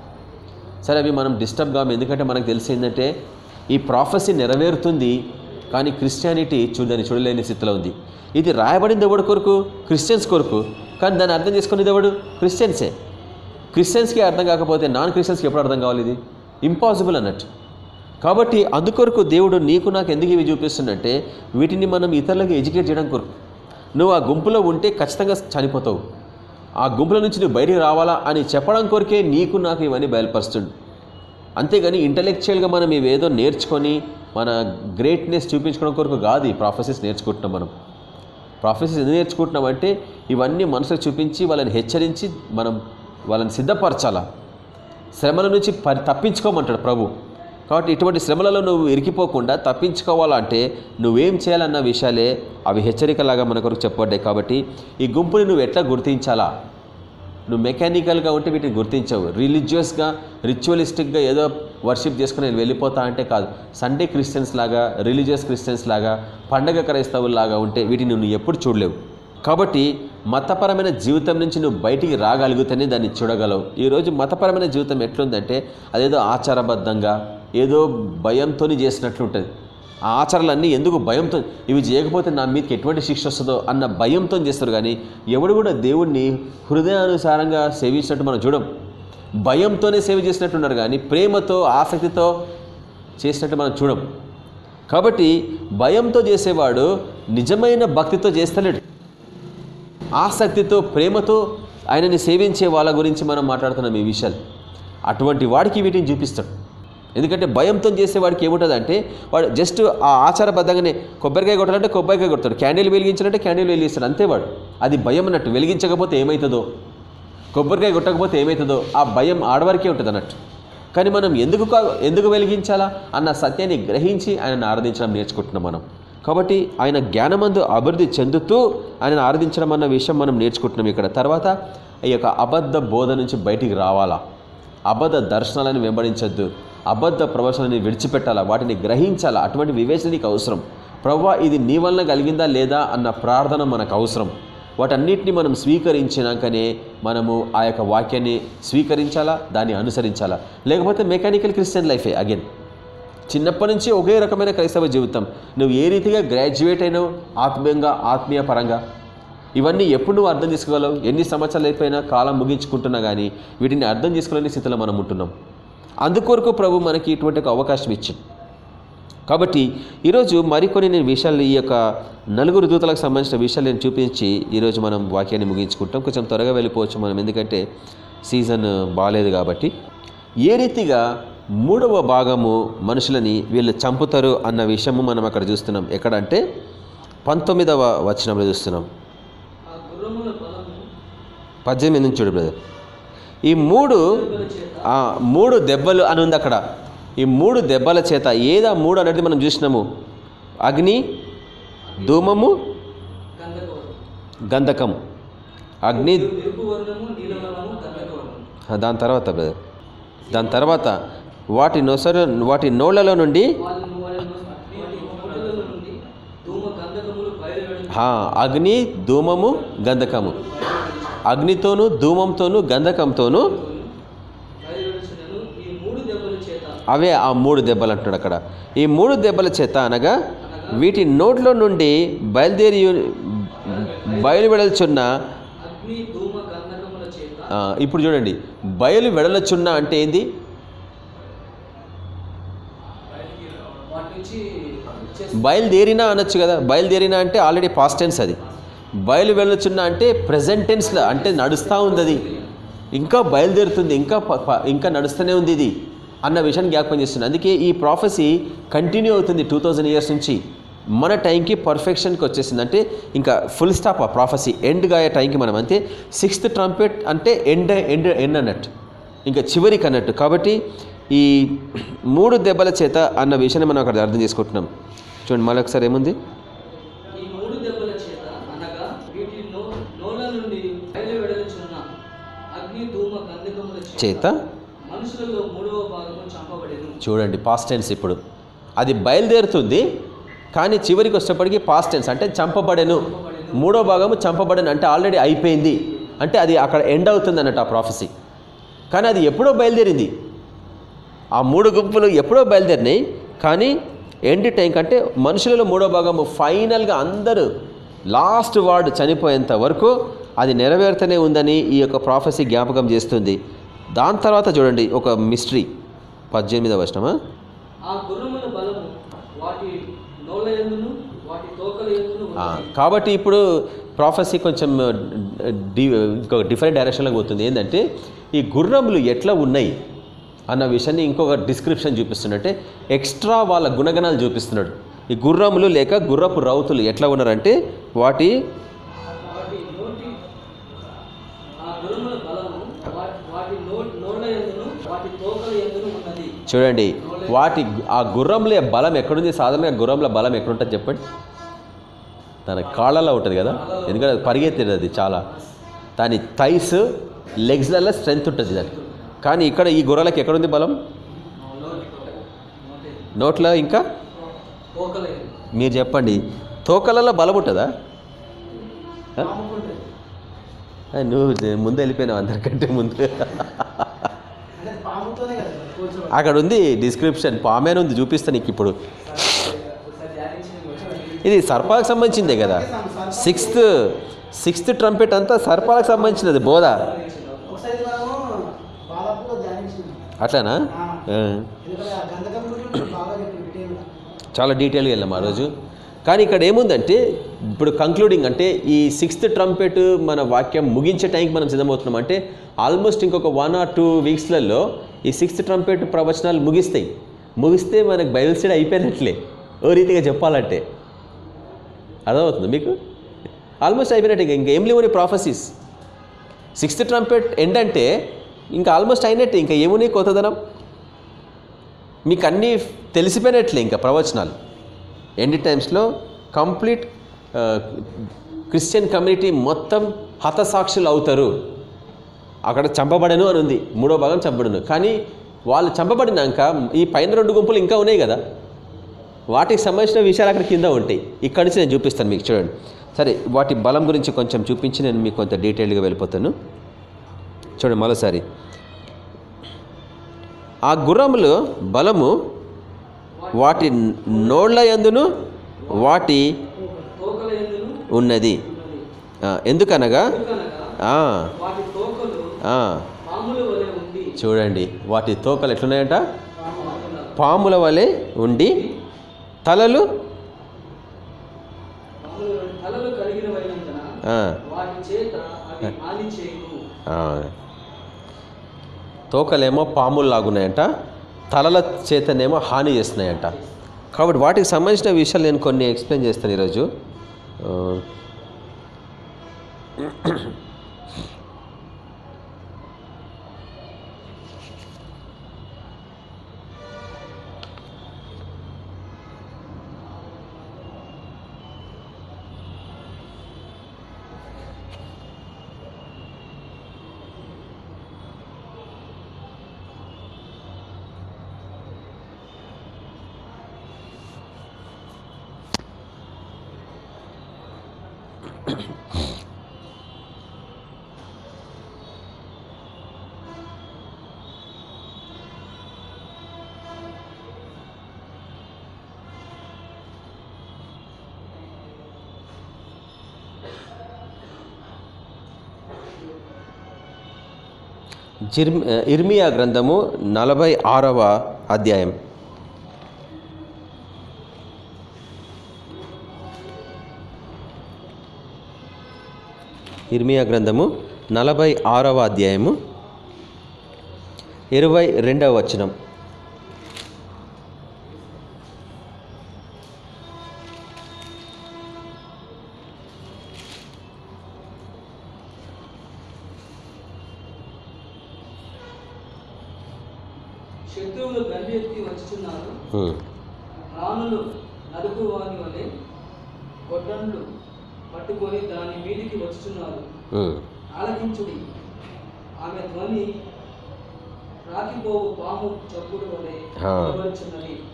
సరే అవి మనం డిస్టర్బ్ కాము. ఎందుకంటే మనకు తెలిసిందంటే ఈ ప్రాఫెసీ నెరవేరుతుంది కానీ క్రిస్టియానిటీ చూడని చూడలేని స్థితిలో ఉంది. ఇది రాయబడింది ఎవడు కొరకు? క్రిస్టియన్స్ కొరకు. కానీ దాన్ని అర్థం చేసుకునేది ఎవడు? క్రిస్టియన్సే క్రిస్టియన్స్కి అర్థం కాకపోతే నాన్ క్రిస్టియన్స్కి ఎప్పుడు అర్థం కావాలి ఇది? ఇంపాసిబుల్ అన్నట్టు. కాబట్టి అందుకొరకు దేవుడు నీకు నాకు ఎందుకు ఇవి చూపిస్తుందంటే వీటిని మనం ఇతరులకు ఎడ్యుకేట్ చేయడం కొరకు. నువ్వు ఆ గుంపులో ఉంటే ఖచ్చితంగా చనిపోతావు. ఆ గుంపుల నుంచి నువ్వు బయటికి రావాలా అని చెప్పడం కొరికే నీకు నాకు ఇవన్నీ బయలుపరుస్తుండు. అంతేగాని ఇంటలెక్చువల్గా మనం ఇవేదో నేర్చుకొని మన గ్రేట్నెస్ చూపించుకోవడం కొరకు కాదు ఈ ప్రాఫెసెస్ నేర్చుకుంటున్నాం మనం. ప్రాఫెసెస్ ఎందుకు నేర్చుకుంటున్నామంటే ఇవన్నీ మనసులో చూపించి వాళ్ళని హెచ్చరించి మనం వాళ్ళని సిద్ధపరచాలా. శ్రమల నుంచి పరి తప్పించుకోమంటాడు ప్రభు. కాబట్టి ఇటువంటి శ్రమలలో నువ్వు ఇరికిపోకుండా తప్పించుకోవాలంటే నువ్వేం చేయాలన్న విషయాలే అవి హెచ్చరికలాగా మన కొరకు చెప్పబడ్డాయి. కాబట్టి ఈ గుంపుని నువ్వు ఎట్లా గుర్తించాలా? నువ్వు మెకానికల్గా ఉంటే వీటిని గుర్తించవు. రిలీజియస్గా రిచువలిస్టిక్గా ఏదో వర్షిప్ చేసుకుని నేను వెళ్ళిపోతా అంటే కాదు. సండే క్రిస్టియన్స్ లాగా రిలీజియస్ క్రిస్టియన్స్ లాగా పండగ క్రైస్తవుల్లాగా ఉంటే వీటిని నువ్వు ఎప్పుడు చూడలేవు. కాబట్టి మతపరమైన జీవితం నుంచి నువ్వు బయటికి రాగలిగితేనే దాన్ని చూడగలవు. ఈరోజు మతపరమైన జీవితం ఎట్లుందంటే అదేదో ఆచారబద్ధంగా ఏదో భయంతో చేసినట్లుంటుంది ఆ ఆచారాలన్నీ ఎందుకు భయంతో ఇవి చేయకపోతే నా మీదకి ఎటువంటి శిక్ష వస్తుందో అన్న భయంతో చేస్తారు కానీ ఎవడు కూడా దేవుణ్ణి హృదయానుసారంగా సేవించినట్టు మనం చూడం. భయంతోనే సేవ చేసినట్టున్నారు కానీ ప్రేమతో ఆసక్తితో చేసినట్టు మనం చూడం. కాబట్టి భయంతో చేసేవాడు నిజమైన భక్తితో చేస్తలేడు. ఆసక్తితో ప్రేమతో ఆయనని సేవించే వాళ్ళ గురించి మనం మాట్లాడుతున్నాం ఈ విషయాలు. అటువంటి వాడికి వీటిని చూపిస్తాడు. ఎందుకంటే భయంతో చేసేవాడికి ఏముంటుంది అంటే వాడు జస్ట్ ఆ ఆచారబద్ధంగానే కొబ్బరికాయ కొట్టాలంటే కొబ్బరికాయ కొడతాడు. క్యాండిల్ వెలిగించాలంటే క్యాండిల్ వెలిగిస్తాడు. అంతే వాడు. అది భయం అన్నట్టు. వెలిగించకపోతే ఏమవుతుందో కొబ్బరికాయ కొట్టకపోతే ఏమవుతుందో ఆ భయం ఆడవారికే ఉంటుంది అన్నట్టు. కానీ మనం ఎందుకు ఎందుకు వెలిగించాలా? అన్న సత్యాన్ని గ్రహించి ఆయనను ఆరాధించడం నేర్చుకుంటున్నాం మనం. కాబట్టి ఆయన జ్ఞానమందు అభివృద్ధి చెందుతూ ఆయనను ఆరాధించడం అన్న విషయం మనం నేర్చుకుంటున్నాం ఇక్కడ. తర్వాత ఈ యొక్క అబద్ధ బోధ నుంచి బయటికి రావాలా? అబద్ధ దర్శనాలను వెంబడించద్దు. అబద్ధ ప్రవచనాన్ని విడిచిపెట్టాలా? వాటిని గ్రహించాలా? అటువంటి వివేచన నీకు అవసరం. ప్రవ్వా ఇది నీ వలన కలిగిందా లేదా అన్న ప్రార్థన మనకు అవసరం. వాటన్నిటిని మనం స్వీకరించినాకనే మనము ఆ యొక్క వాక్యాన్ని స్వీకరించాలా? దాన్ని అనుసరించాలా? లేకపోతే మెకానికల్ క్రిస్టియన్ లైఫే అగైన్ చిన్నప్పటి నుంచి ఒకే రకమైన క్రైస్తవ జీవితం. నువ్వు ఏ రీతిగా గ్రాడ్యుయేట్ అయినావు? ఆత్మీయంగా ఆత్మీయ పరంగా? ఇవన్నీ ఎప్పుడు నువ్వు అర్థం చేసుకోగలవు? ఎన్ని సంవత్సరాలు అయిపోయినా కాలం ముగించుకుంటున్నా కానీ వీటిని అర్థం చేసుకోలేని స్థితిలో మనం ఉంటున్నాం. అందుకొరకు ప్రభు మనకి ఇటువంటి ఒక అవకాశం ఇచ్చింది కాబట్టి ఈరోజు మరికొన్ని నేను విషయాలు ఈ యొక్క నలుగురు దూతలకు సంబంధించిన విషయాలు నేను చూపించి ఈరోజు మనం వాక్యాన్ని ముగించుకుంటాం. కొంచెం త్వరగా వెళ్ళిపోవచ్చు మనం. ఎందుకంటే సీజన్ బాగాలేదు కాబట్టి. ఏ రీతిగా మూడవ భాగము మనుషులని వీళ్ళు చంపుతారు అన్న విషయము మనం అక్కడ చూస్తున్నాం. ఎక్కడంటే పంతొమ్మిదవ వచనంలో చూస్తున్నాం. పద్దెనిమిది నుంచి చూడు బ్రదర్ ఈ మూడు మూడు దెబ్బలు అని ఉంది అక్కడ. ఈ మూడు దెబ్బల చేత ఏదా మూడు అనేది మనం చూసినాము? అగ్ని ధూమము గంధకం అగ్ని దాని తర్వాత బ్రదర్ దాని తర్వాత వాటి నొసరు వాటి నోళ్ళలో నుండి అగ్ని ధూమము గంధకము. అగ్నితోనూ ధూమంతోనూ గంధకంతోనూ అవే ఆ మూడు దెబ్బలు అంటున్నాడు అక్కడ. ఈ మూడు దెబ్బల చేత అనగా వీటి నోట్లో నుండి బయలుదేరి బయలు వెడల్చున్న ఇప్పుడు చూడండి. బయలు వెడలచున్న అంటే ఏంది? బయలుదేరినా అనొచ్చు కదా. బయలుదేరినా అంటే ఆల్రెడీ పాస్ట్ టెన్స్ అది. బయలు వెళ్ళొచ్చున్న అంటే ప్రజెంట్ టెన్స్లో అంటే నడుస్తూ ఉంది అది ఇంకా బయలుదేరుతుంది ఇంకా ఇంకా నడుస్తూనే ఉంది ఇది అన్న విషయాన్ని జ్ఞాపకం చేస్తుంది. అందుకే ఈ ప్రాఫెసీ కంటిన్యూ అవుతుంది టూ థౌజండ్ ఇయర్స్ నుంచి. మన టైంకి పర్ఫెక్షన్కి వచ్చేసింది. అంటే ఇంకా ఫుల్ స్టాప్ ఆ ప్రాఫెసీ ఎండ్గా అయ్యే టైంకి మనం అంతే. సిక్స్త్ ట్రంపెట్ అంటే ఎండ్ ఎండ్ ఎండ్ అన్నట్టు. ఇంకా చివరికి అన్నట్టు. కాబట్టి ఈ మూడు దెబ్బల చేత అన్న విషయాన్ని మనం అక్కడ అర్థం చేసుకుంటున్నాం. చూడండి మళ్ళీ ఒకసారి ఏముంది? చేత చూడండి పాస్ట్ టెన్స్ ఇప్పుడు. అది బయలుదేరుతుంది కానీ చివరికి వచ్చేప్పటికి పాస్ట్ టెన్స్ అంటే చంపబడెను. మూడో భాగము చంపబడెను అంటే ఆల్రెడీ అయిపోయింది. అంటే అది అక్కడ ఎండ్ అవుతుంది అన్నట్టు ఆ ప్రాఫెసీ కానీ అది ఎప్పుడో బయలుదేరింది. ఆ మూడు గుంపులు ఎప్పుడో బయలుదేరినాయి కానీ ఎండ్ టైం కంటే మనుషులలో మూడో భాగము ఫైనల్గా అందరూ లాస్ట్ వార్డ్ చనిపోయేంత వరకు అది నెరవేరుతూనే ఉందని ఈ యొక్క ప్రాఫెసీ జ్ఞాపకం చేస్తుంది. దాని తర్వాత చూడండి ఒక మిస్టరీ. పద్దెనిమిదవ ఉన్నది. కాబట్టి ఇప్పుడు ప్రాఫెసీ కొంచెం డి ఇంకొక డిఫరెంట్ డైరెక్షన్లోకి పోతుంది. ఏంటంటే ఈ గుర్రములు ఎట్లా ఉన్నాయి అన్న విషయాన్ని ఇంకొక డిస్క్రిప్షన్ చూపిస్తున్నట్టే ఎక్స్ట్రా వాళ్ళ గుణగణాలు చూపిస్తున్నాడు. ఈ గుర్రములు లేక గుర్రపు రౌతులు ఎట్లా ఉన్నారంటే వాటి నోటి ఆ గుర్రముల బలము వాటి వాటి నో నోళ్ళ ఎందును వాటి తోకల ఎందును ఉన్నది చూడండి వాటి ఆ గుర్రంలో బలం ఎక్కడుంది? సాధారణంగా గుర్రంలో బలం ఎక్కడుంటుంది చెప్పండి. తన కాళ్ళలో ఉంటుంది కదా? ఎందుకంటే అది పరిగెత్తేది అది చాలా. దాని థైస్ లెగ్స్లలో స్ట్రెంగ్త్ ఉంటుంది దానికి. కానీ ఇక్కడ ఈ గుర్రాలకి ఎక్కడుంది బలం? నోట్లో ఇంకా? మీరు చెప్పండి. తోకలలో బలం ఉంటుందా? నువ్వు ముందు వెళ్ళిపోయినావు అందరికంటే ముందు. అక్కడ ఉంది డిస్క్రిప్షన్ పామేన్ ఉంది చూపిస్తాను నీకు ఇప్పుడు. ఇది సర్పాలకు సంబంధించిందే కదా. సిక్స్త్ సిక్స్త్ ట్రంపెట్ అంతా సర్పాలకు సంబంధించినది బోధ. అట్లానా? చాలా డీటెయిల్గా వెళ్ళాం ఆ రోజు. కానీ ఇక్కడ ఏముందంటే ఇప్పుడు కంక్లూడింగ్ అంటే ఈ సిక్స్త్ ట్రంపెట్ మన వాక్యం ముగించే టైంకి మనం సిద్ధమవుతున్నాం అంటే ఆల్మోస్ట్ ఇంకొక వన్ ఆర్ టూ వీక్స్లలో ఈ సిక్స్త్ ట్రంపెట్ ప్రవచనాలు ముగిస్తాయి. ముగిస్తే మనకు బైబిల్ స్టడీ అయిపోయినట్లే. ఓ రీతిగా చెప్పాలంటే. అర్థమవుతుంది మీకు? ఆల్మోస్ట్ అయిపోయినట్టు ఇంకా. ఏం లేవుని ప్రాఫెసీస్ సిక్స్త్ ట్రంపెట్ ఎండ్ అంటే ఇంకా ఆల్మోస్ట్ అయినట్టే. ఇంకా ఏముని కొత్తదనం? మీకు అన్నీ తెలిసిపోయినట్లే ఇంకా ప్రవచనాలు. ఎండ్ టైమ్స్లో కంప్లీట్ క్రిస్టియన్ కమ్యూనిటీ మొత్తం హతసాక్షులు అవుతారు. అక్కడ చంపబడను అని ఉంది. మూడో భాగం చంపబడను. కానీ వాళ్ళు చంపబడినాక ఈ పైన రెండు గుంపులు ఇంకా ఉన్నాయి కదా. వాటికి సంబంధించిన విషయాలు అక్కడ కింద ఉంటాయి. ఇక్కడి నుంచి నేను చూపిస్తాను మీకు చూడండి. సరే వాటి బలం గురించి కొంచెం చూపించి నేను మీకు కొంత డీటెయిల్గా వెళ్ళిపోతాను. చూడండి మరోసారి. ఆ గుర్రములు బలము వాటి నోళ్ళ ఎందును? వాటి ఉన్నది. ఎందుకనగా? చూడండి వాటి తోకలు ఎట్లున్నాయంట? పాముల వలె ఉండి తలలు? తోకలేమో పాములు లాగున్నాయంట తలల చేతనేమో హాని చేస్తున్నాయంట. కాబట్టి వాటికి సంబంధించిన విషయాలు నేను కొన్ని ఎక్స్ప్లెయిన్ చేస్తాను ఈరోజు. జిర్మి ఇర్మియా గ్రంథము నలభై ఆరవ అధ్యాయం. ఇర్మియా గ్రంథము నలభై ఆరవ అధ్యాయము ఇరవై రెండవ వచనం.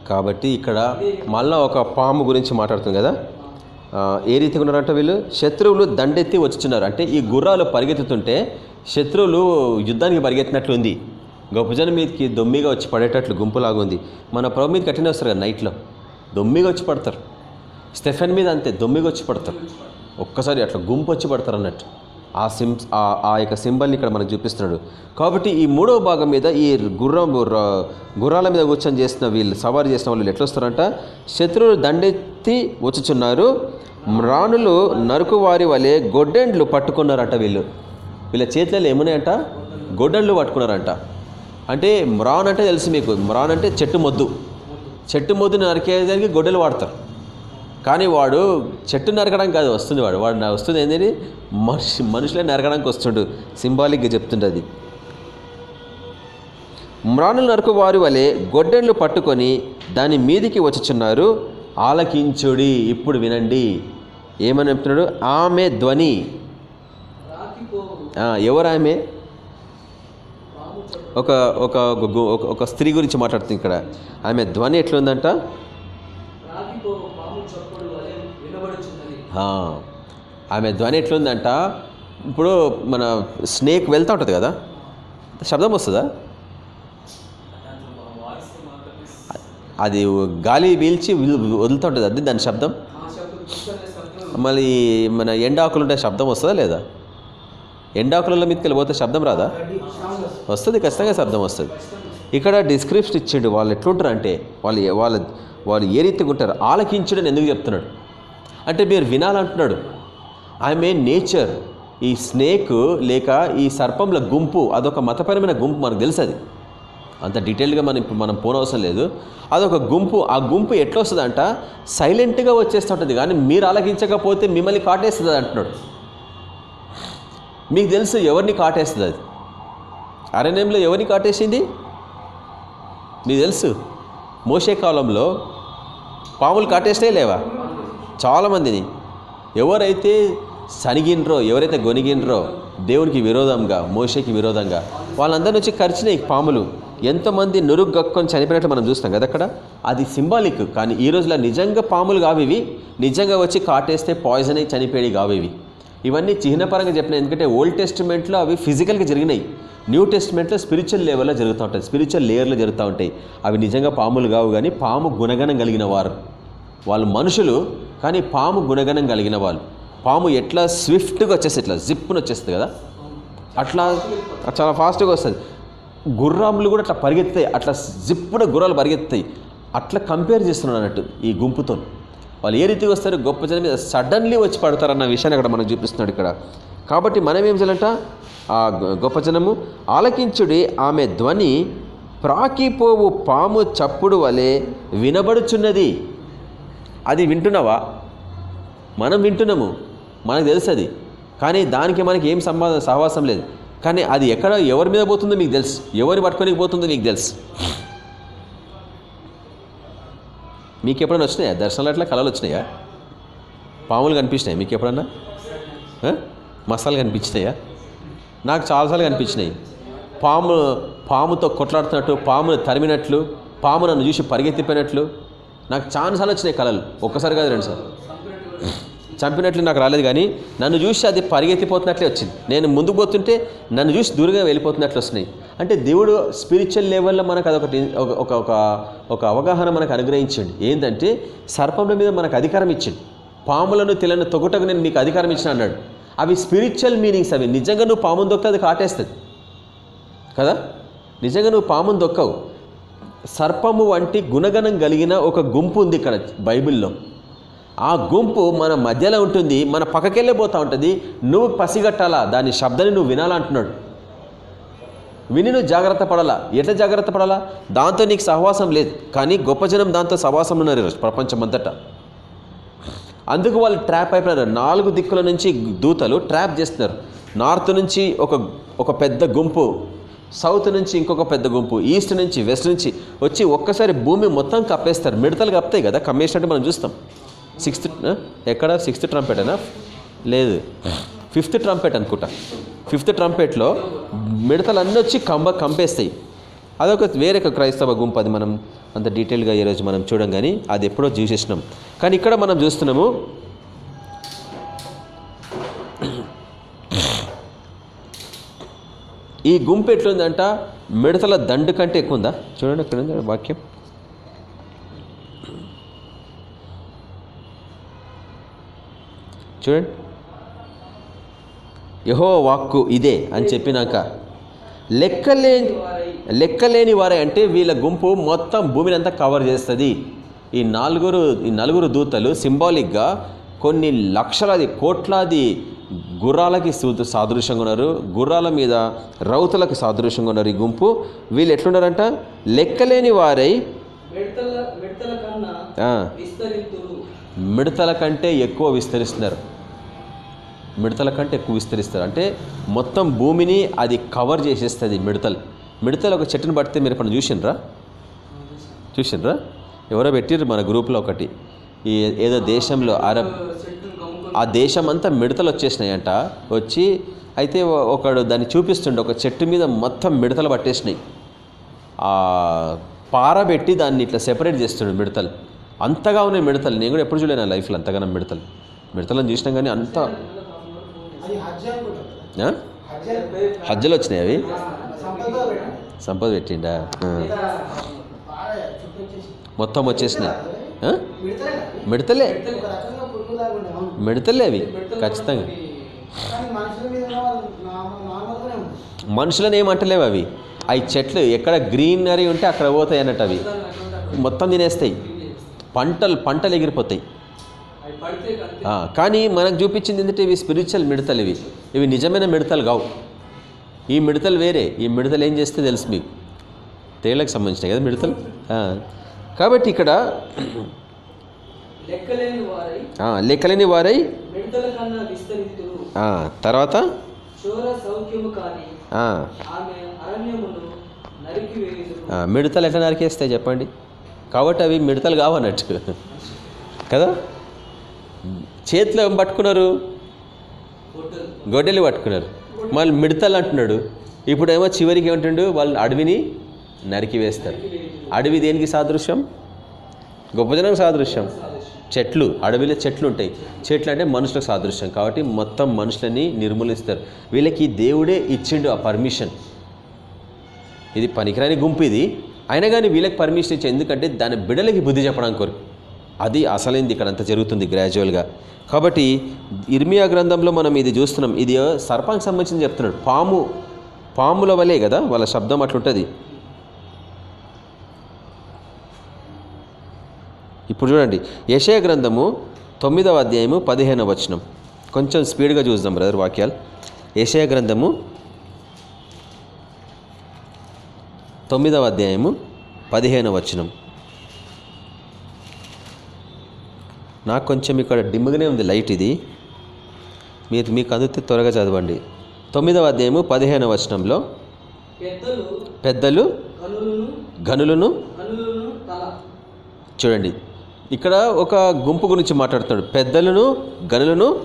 కాబట్టి ఇక్కడ మళ్ళా ఒక పాము గురించి మాట్లాడుతుంది కదా? ఏ రీతిగా ఉన్నారంటే వీళ్ళు? శత్రువులు దండెత్తి వచ్చుచున్నారు. అంటే ఈ గుర్రాలు పరిగెత్తుతుంటే శత్రువులు యుద్ధానికి పరిగెత్తినట్లుంది గొప్ప జనం మీదకి దొమ్మిగా వచ్చి పడేటట్లు గుంపులాగా ఉంది. మన ప్రభు మీద కట్టిన వస్తారు కదా నైట్లో. దొమ్మిగా వచ్చి పడతారు. స్టెఫెన్ మీద అంతే దొమ్మిగా వచ్చి పడతారు. ఒక్కసారి అట్లా గుంపు వచ్చి పడతారు అన్నట్టు. ఆ సిం ఆ- ఆ యొక్క సింబల్ని ఇక్కడ మనకు చూపిస్తున్నాడు. కాబట్టి ఈ మూడవ భాగం మీద ఈ గుర్రం గుర్రాల మీద కూర్చొని చేసిన వీళ్ళు సవారీ చేసిన వాళ్ళు ఎట్లా వస్తారంట? శత్రువులు దండెత్తి వచ్చుచున్నారు. మ్రాణులు నరుకు వారి వలె గొడ్డెండ్లు పట్టుకున్నారంట వీళ్ళు. వీళ్ళ చేతులలో ఏమున్నాయంట? గొడ్డళ్ళు పట్టుకున్నారంట. అంటే మ్రాన్ అంటే తెలుసు మీకు. మ్రాన్ అంటే చెట్టు మొద్దు. చెట్టు మొద్దుని నరికేదానికి గొడ్డలు వాడతారు. కానీ వాడు చెట్టు నరకడానికి కాదు వస్తుంది వాడు. వాడు నా- వస్తుంది ఏంటంటే మనిషి మనుషులే నరకడానికి వస్తుండు. సింబాలిక్గా చెప్తుంటుంది. మ్రాణులు నరకు వారి వలె గొడ్డెళ్ళు పట్టుకొని దాని మీదికి వచ్చుచున్నారు. ఆలకించుడి ఇప్పుడు వినండి. ఏమని చెప్తున్నాడు? ఆమె ధ్వని. ఎవరు ఆమె? ఒక ఒక ఒక ఒక స్త్రీ గురించి మాట్లాడుతుంది ఇక్కడ. ఆమె ధ్వని ఎట్లుందంట? ఆమె ధ్వని ఎట్లుందంట? ఇప్పుడు మన స్నేక్ వెళ్తూ ఉంటుంది కదా? శబ్దం వస్తుందా? అది గాలి పీల్చి వదులుతూ ఉంటుంది అది దాని శబ్దం? మళ్ళీ మన ఎండాకులు ఉంటే శబ్దం వస్తుందా లేదా? ఎండాకులలో మీదకి వెళ్ళిపోతే శబ్దం రాదా? వస్తుంది. ఖచ్చితంగా శబ్దం వస్తుంది. ఇక్కడ డిస్క్రిప్షన్ ఇచ్చిండు వాళ్ళు ఎట్లుంటారు అంటే వాళ్ళు వాళ్ళ వాళ్ళు ఏ రీతిగా ఉంటారు? ఆలకించడం ఎందుకు చెప్తున్నాడు? అంటే మీరు వినాలంటున్నాడు. ఆమె నేచర్ ఈ స్నేక్ లేక ఈ సర్పంల గుంపు అదొక మతపరమైన గుంపు మనకు తెలుసు అది అంత డీటెయిల్గా మనం ఇప్పుడు మనం పోనవసరం లేదు. అదొక గుంపు ఆ గుంపు ఎట్లా వస్తుందంట సైలెంట్గా వచ్చేస్తుంటుంది కానీ మీరు ఆలకించకపోతే మిమ్మల్ని కాటేస్తుంది అంటున్నాడు. మీకు తెలుసు ఎవరిని కాటేస్తుంది అది? అరణ్యంలో ఎవరిని కాటేసింది? మీకు తెలుసు? మోసే కాలంలో పాములు కాటేస్తే లేవా? చాలామందిని. ఎవరైతే సనిగినరో ఎవరైతే గొనిగినరో దేవునికి విరోధంగా మోషేకి విరోధంగా వాళ్ళందరి నుంచి కరిచినాయి పాములు. ఎంతమంది నురుగు గక్కొని చనిపోయినట్లు మనం చూస్తాం కదా అక్కడ? అది సింబాలిక్ కానీ ఈ రోజులో నిజంగా పాములు కావివి నిజంగా వచ్చి కాటేస్తే పాయిజన్ అయి చనిపోయి కావివి ఇవన్నీ చిహ్నపరంగా చెప్పిన ఎందుకంటే ఓల్డ్ టెస్ట్మెంట్లో అవి ఫిజికల్గా జరిగినాయి. న్యూ టెస్ట్మెంట్లో స్పిరిచువల్ లెవెల్లో జరుగుతూ ఉంటాయి. స్పిరిచువల్ లేయర్లో జరుగుతూ ఉంటాయి. అవి నిజంగా పాములు కావు కానీ పాము గుణగణం కలిగిన వారు. వాళ్ళు మనుషులు కానీ పాము గుణగణం కలిగిన వాళ్ళు. పాము ఎట్లా స్విఫ్ట్గా వచ్చేస్తే ఇట్లా జిప్పును వచ్చేస్తుంది కదా? అట్లా చాలా ఫాస్ట్గా వస్తుంది. గుర్రాములు కూడా అట్లా పరిగెత్తాయి అట్లా జిప్పున గుర్రాలు పరిగెత్తాయి అట్లా కంపేర్ చేస్తున్నాడు అన్నట్టు ఈ గుంపుతో. వాళ్ళు ఏ రీతిగా వస్తారు? గొప్ప జనం మీద సడన్లీ వచ్చి పడతారన్న విషయాన్ని అక్కడ మనకు చూపిస్తున్నాడు ఇక్కడ. కాబట్టి మనం ఏం చేయాలంట? ఆ గొప్ప జనము ఆలకించుడి ఆమె ధ్వని ప్రాకిపోవు పాము చప్పుడు వలె వినబడుచున్నది. అది వింటున్నావా? మనం వింటున్నాము. మనకు తెలుసు అది కానీ దానికి మనకి ఏం సంబంధం సహవాసం లేదు. కానీ అది ఎక్కడ ఎవరి మీద పోతుందో మీకు తెలుసు. ఎవరు పట్టుకొని పోతుందో మీకు తెలుసు. మీకు ఎప్పుడైనా వచ్చినాయా? దర్శనాలు అట్లా కళలు వచ్చినాయా? పాములు కనిపించినాయి. మీకు ఎప్పుడన్నా మసాలు కనిపించినాయా? నాకు చాలాసార్లు కనిపించినాయి. పాము పాముతో కొట్లాడుతున్నట్టు పామును తరిమినట్లు పాము నన్ను చూసి పరిగెత్తిపోయినట్లు నాకు చాలాసార్లు వచ్చినాయి కళలు ఒక్కసారి కాదు రెండు సార్ చంపినట్లు నాకు రాలేదు కానీ నన్ను చూసి అది పరిగెత్తిపోతున్నట్లే వచ్చింది. నేను ముందుకు పోతుంటే నన్ను చూసి దూరంగా వెళ్ళిపోతున్నట్లు వస్తున్నాయి. అంటే దేవుడు స్పిరిచువల్ లెవెల్లో మనకు అదొకటి ఒక ఒక ఒక అవగాహన మనకు అనుగ్రహించండి. ఏంటంటే సర్పంల మీద మనకు అధికారం ఇచ్చింది పాములను తెలను తొగటకు నేను మీకు అధికారం ఇచ్చిన అన్నాడు. అవి స్పిరిచువల్ మీనింగ్స్ అవి. నిజంగా నువ్వు పామును దొక్కితే అది కాటేస్తుంది. కదా? నిజంగా నువ్వు పామును దొక్కవు సర్పము వంటి గుణగణం కలిగిన ఒక గుంపు ఉంది ఇక్కడ బైబిల్లో. ఆ గుంపు మన మధ్యలో ఉంటుంది మన పక్కకెళ్ళే పోతూ ఉంటుంది. నువ్వు పసిగట్టాలా దాని శబ్దాన్ని నువ్వు వినాలంటున్నాడు విని నువ్వు జాగ్రత్త పడాలా? ఎట్లా జాగ్రత్త పడాలా? దాంతో నీకు సహవాసం లేదు. కానీ గొప్ప జనం దాంతో సహవాసం ఉన్నారు ఈరోజు ప్రపంచమంతటా. అందుకు వాళ్ళు ట్రాప్ అయిపోయినారు. నాలుగు దిక్కుల నుంచి దూతలు ట్రాప్ చేస్తున్నారు. నార్త్ నుంచి ఒక ఒక పెద్ద గుంపు. సౌత్ నుంచి ఇంకొక పెద్ద గుంపు ఈస్ట్ నుంచి వెస్ట్ నుంచి వచ్చి ఒక్కసారి భూమి మొత్తం కప్పేస్తారు. మిడతలు కప్తాయి కదా కమ్మేసినట్టు మనం చూస్తాం. సిక్స్త్ ఎక్కడ? సిక్స్త్ ట్రంపెటేనా లేదు. ఫిఫ్త్ ట్రంపెట్ అనుకుంటా. ఫిఫ్త్ ట్రంపెట్లో మిడతలు అన్నీ వచ్చి కంబ కంపేస్తాయి. అదొక వేరే ఒక క్రైస్తవ గుంపు అది మనం అంత డీటెయిల్గా ఈరోజు మనం చూడం కానీ అది ఎప్పుడో చూసేసినాం కానీ ఇక్కడ మనం చూస్తున్నాము ఈ గుంపు ఎట్లుందంట? మిడతల దండు కంటే ఎక్కువ ఉందా చూడండి ఇక్కడ ఉంది వాక్యం. చూడండి. యహో వాక్కు ఇదే అని చెప్పినాక లెక్కలేని లెక్కలేని వారే అంటే వీళ్ళ గుంపు మొత్తం భూమిని అంతా కవర్ చేస్తుంది. ఈ నలుగురు ఈ నలుగురు దూతలు సింబాలిక్గా కొన్ని లక్షలాది కోట్లాది గుర్రాలకి సాదృశ్యంగా ఉన్నారు. గుర్రాల మీద రౌతులకు సాదృశ్యంగా ఉన్నారు ఈ గుంపు. వీళ్ళు ఎట్లున్నారంట లెక్కలేని వారై మిడతల కంటే ఎక్కువ విస్తరిస్తున్నారు. మిడతల కంటే ఎక్కువ విస్తరిస్తారు. అంటే మొత్తం భూమిని అది కవర్ చేసేస్తుంది మిడతలు. మిడతలు ఒక చెట్టుని పడితే మీరు ఇప్పుడు చూసిండ్రా? చూసిండ్రా? ఎవరో పెట్టిర్రు మన గ్రూప్లో ఒకటి. ఈ ఏదో దేశంలో అరబ్ ఆ దేశం అంతా మిడతలు వచ్చేసినాయంట వచ్చి అయితే ఒకడు దాన్ని చూపిస్తుండే. ఒక చెట్టు మీద మొత్తం మిడతలు పట్టేసినాయి. పారబెట్టి దాన్ని ఇట్లా సెపరేట్ చేస్తుండే మిడతలు. అంతగా ఉన్నాయి మిడతలు. నేను కూడా ఎప్పుడు చూడలేను నా లైఫ్లో అంతగానో మిడతలు. మిడతలను చూసినా కానీ అంత హజ్జలు వచ్చినాయి అవి? సంపద పెట్టిండా? మొత్తం వచ్చేసినాయి. మిడతలే? మిడతలే అవి. ఖచ్చితంగా. మనుషులని మనుషులను ఏమంటలేవు అవి. అవి చెట్లు ఎక్కడ గ్రీనరీ ఉంటే అక్కడ పోతాయి అన్నట్టు అవి. మొత్తం తినేస్తాయి. పంటలు పంటలు ఎగిరిపోతాయి. కానీ మనకు చూపించింది ఏంటంటే ఇవి స్పిరిచువల్ మిడతలు ఇవి. ఇవి నిజమైన మిడతలు కావు. ఈ మిడతలు వేరే. ఈ మిడతలు ఏం చేస్తే తెలుసు మీకు? తేళ్ళకు సంబంధించినాయి కదా మిడతలు? కాబట్టి ఇక్కడ లెక్కలేని వారై తర్వాత? మిడతలు ఎట్లా నరికేస్తాయి చెప్పండి? కాబట్టి అవి మిడతలు కావన్నట్టు. కదా? చేతిలో ఏం పట్టుకున్నారు? గొడ్డలు. గొడ్డలి పట్టుకున్నారు. మళ్ళీ మిడతలు అంటున్నాడు. ఇప్పుడేమో చివరికి ఏమంటుండు? వాళ్ళు అడవిని నరికి వేస్తారు. అడవి దేనికి సాదృశ్యం? గొప్ప జనం సాదృశ్యం. చెట్లు అడవిలో చెట్లు ఉంటాయి. చెట్లు అంటే మనుషులకు సాదృశ్యం. కాబట్టి మొత్తం మనుషులని నిర్మూలిస్తారు. వీళ్ళకి దేవుడే ఇచ్చిండు ఆ పర్మిషన్. ఇది పనికిరాని గుంపు ఇది. అయినా కానీ వీళ్ళకి పర్మిషన్ ఇచ్చే ఎందుకంటే దాని బిడలకి బుద్ధి చెప్పడం కొరకు అది అసలైంది. ఇక్కడ అంత జరుగుతుంది గ్రాడ్యువల్గా. కాబట్టి ఇర్మియా గ్రంథంలో మనం ఇది చూస్తున్నాం. ఇది సర్పానికి సంబంధించి చెప్తున్నాడు. పాము పాముల వలే కదా వాళ్ళ శబ్దం అట్లుంటుంది. ఇప్పుడు చూడండి యశయ గ్రంథము తొమ్మిదవ అధ్యాయము పదిహేనవ వచనం. కొంచెం స్పీడ్గా చూద్దాం బ్రదర్ వాక్యాలు. యశయ గ్రంథము తొమ్మిదవ అధ్యాయము పదిహేనవ వచనం. నాకు కొంచెం ఇక్కడ డిమ్ముగానే ఉంది లైట్ ఇది. మీరు మీకు అందుతే త్వరగా చదవండి. తొమ్మిదవ అధ్యాయము పదిహేనవ వచనంలో పెద్దలు గనులను చూడండి ఇక్కడ ఒక గుంపు గురించి మాట్లాడుతున్నాడు. పెద్దలను గనులను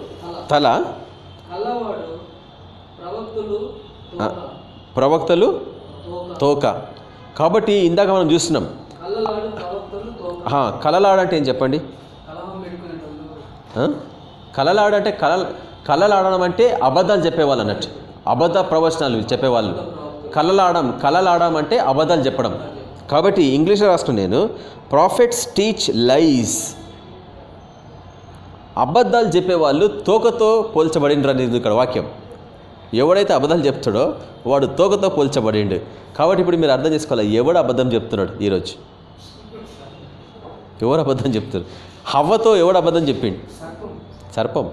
తల. ప్రవక్తులు తోక. కాబట్టి ఇందాక మనం చూస్తున్నాం. కలలాడంటే ఏం చెప్పండి? కలలాడంటే కల కలలాడడం అంటే అబద్ధాలు చెప్పేవాళ్ళు అన్నట్టు. అబద్ధ ప్రవచనాలు చెప్పేవాళ్ళు. కలలాడడం కలలాడడం అంటే అబద్ధాలు చెప్పడం. కాబట్టి ఇంగ్లీష్లో రాసుకుని నేను ప్రాఫిట్స్ టీచ్ లైస్ అబద్ధాలు చెప్పేవాళ్ళు తోకతో పోల్చబడినరు అనేది ఇక్కడ వాక్యం. ఎవడైతే అబద్ధాలు చెప్తాడో వాడు తోకతో పోల్చబడిండు. కాబట్టి ఇప్పుడు మీరు అర్థం చేసుకోవాలి ఎవడు అబద్ధం చెప్తున్నాడు ఈరోజు? ఎవరు అబద్ధం చెప్తారు? హవ్వతో ఎవడు అబద్ధం చెప్పిండు? సర్పం.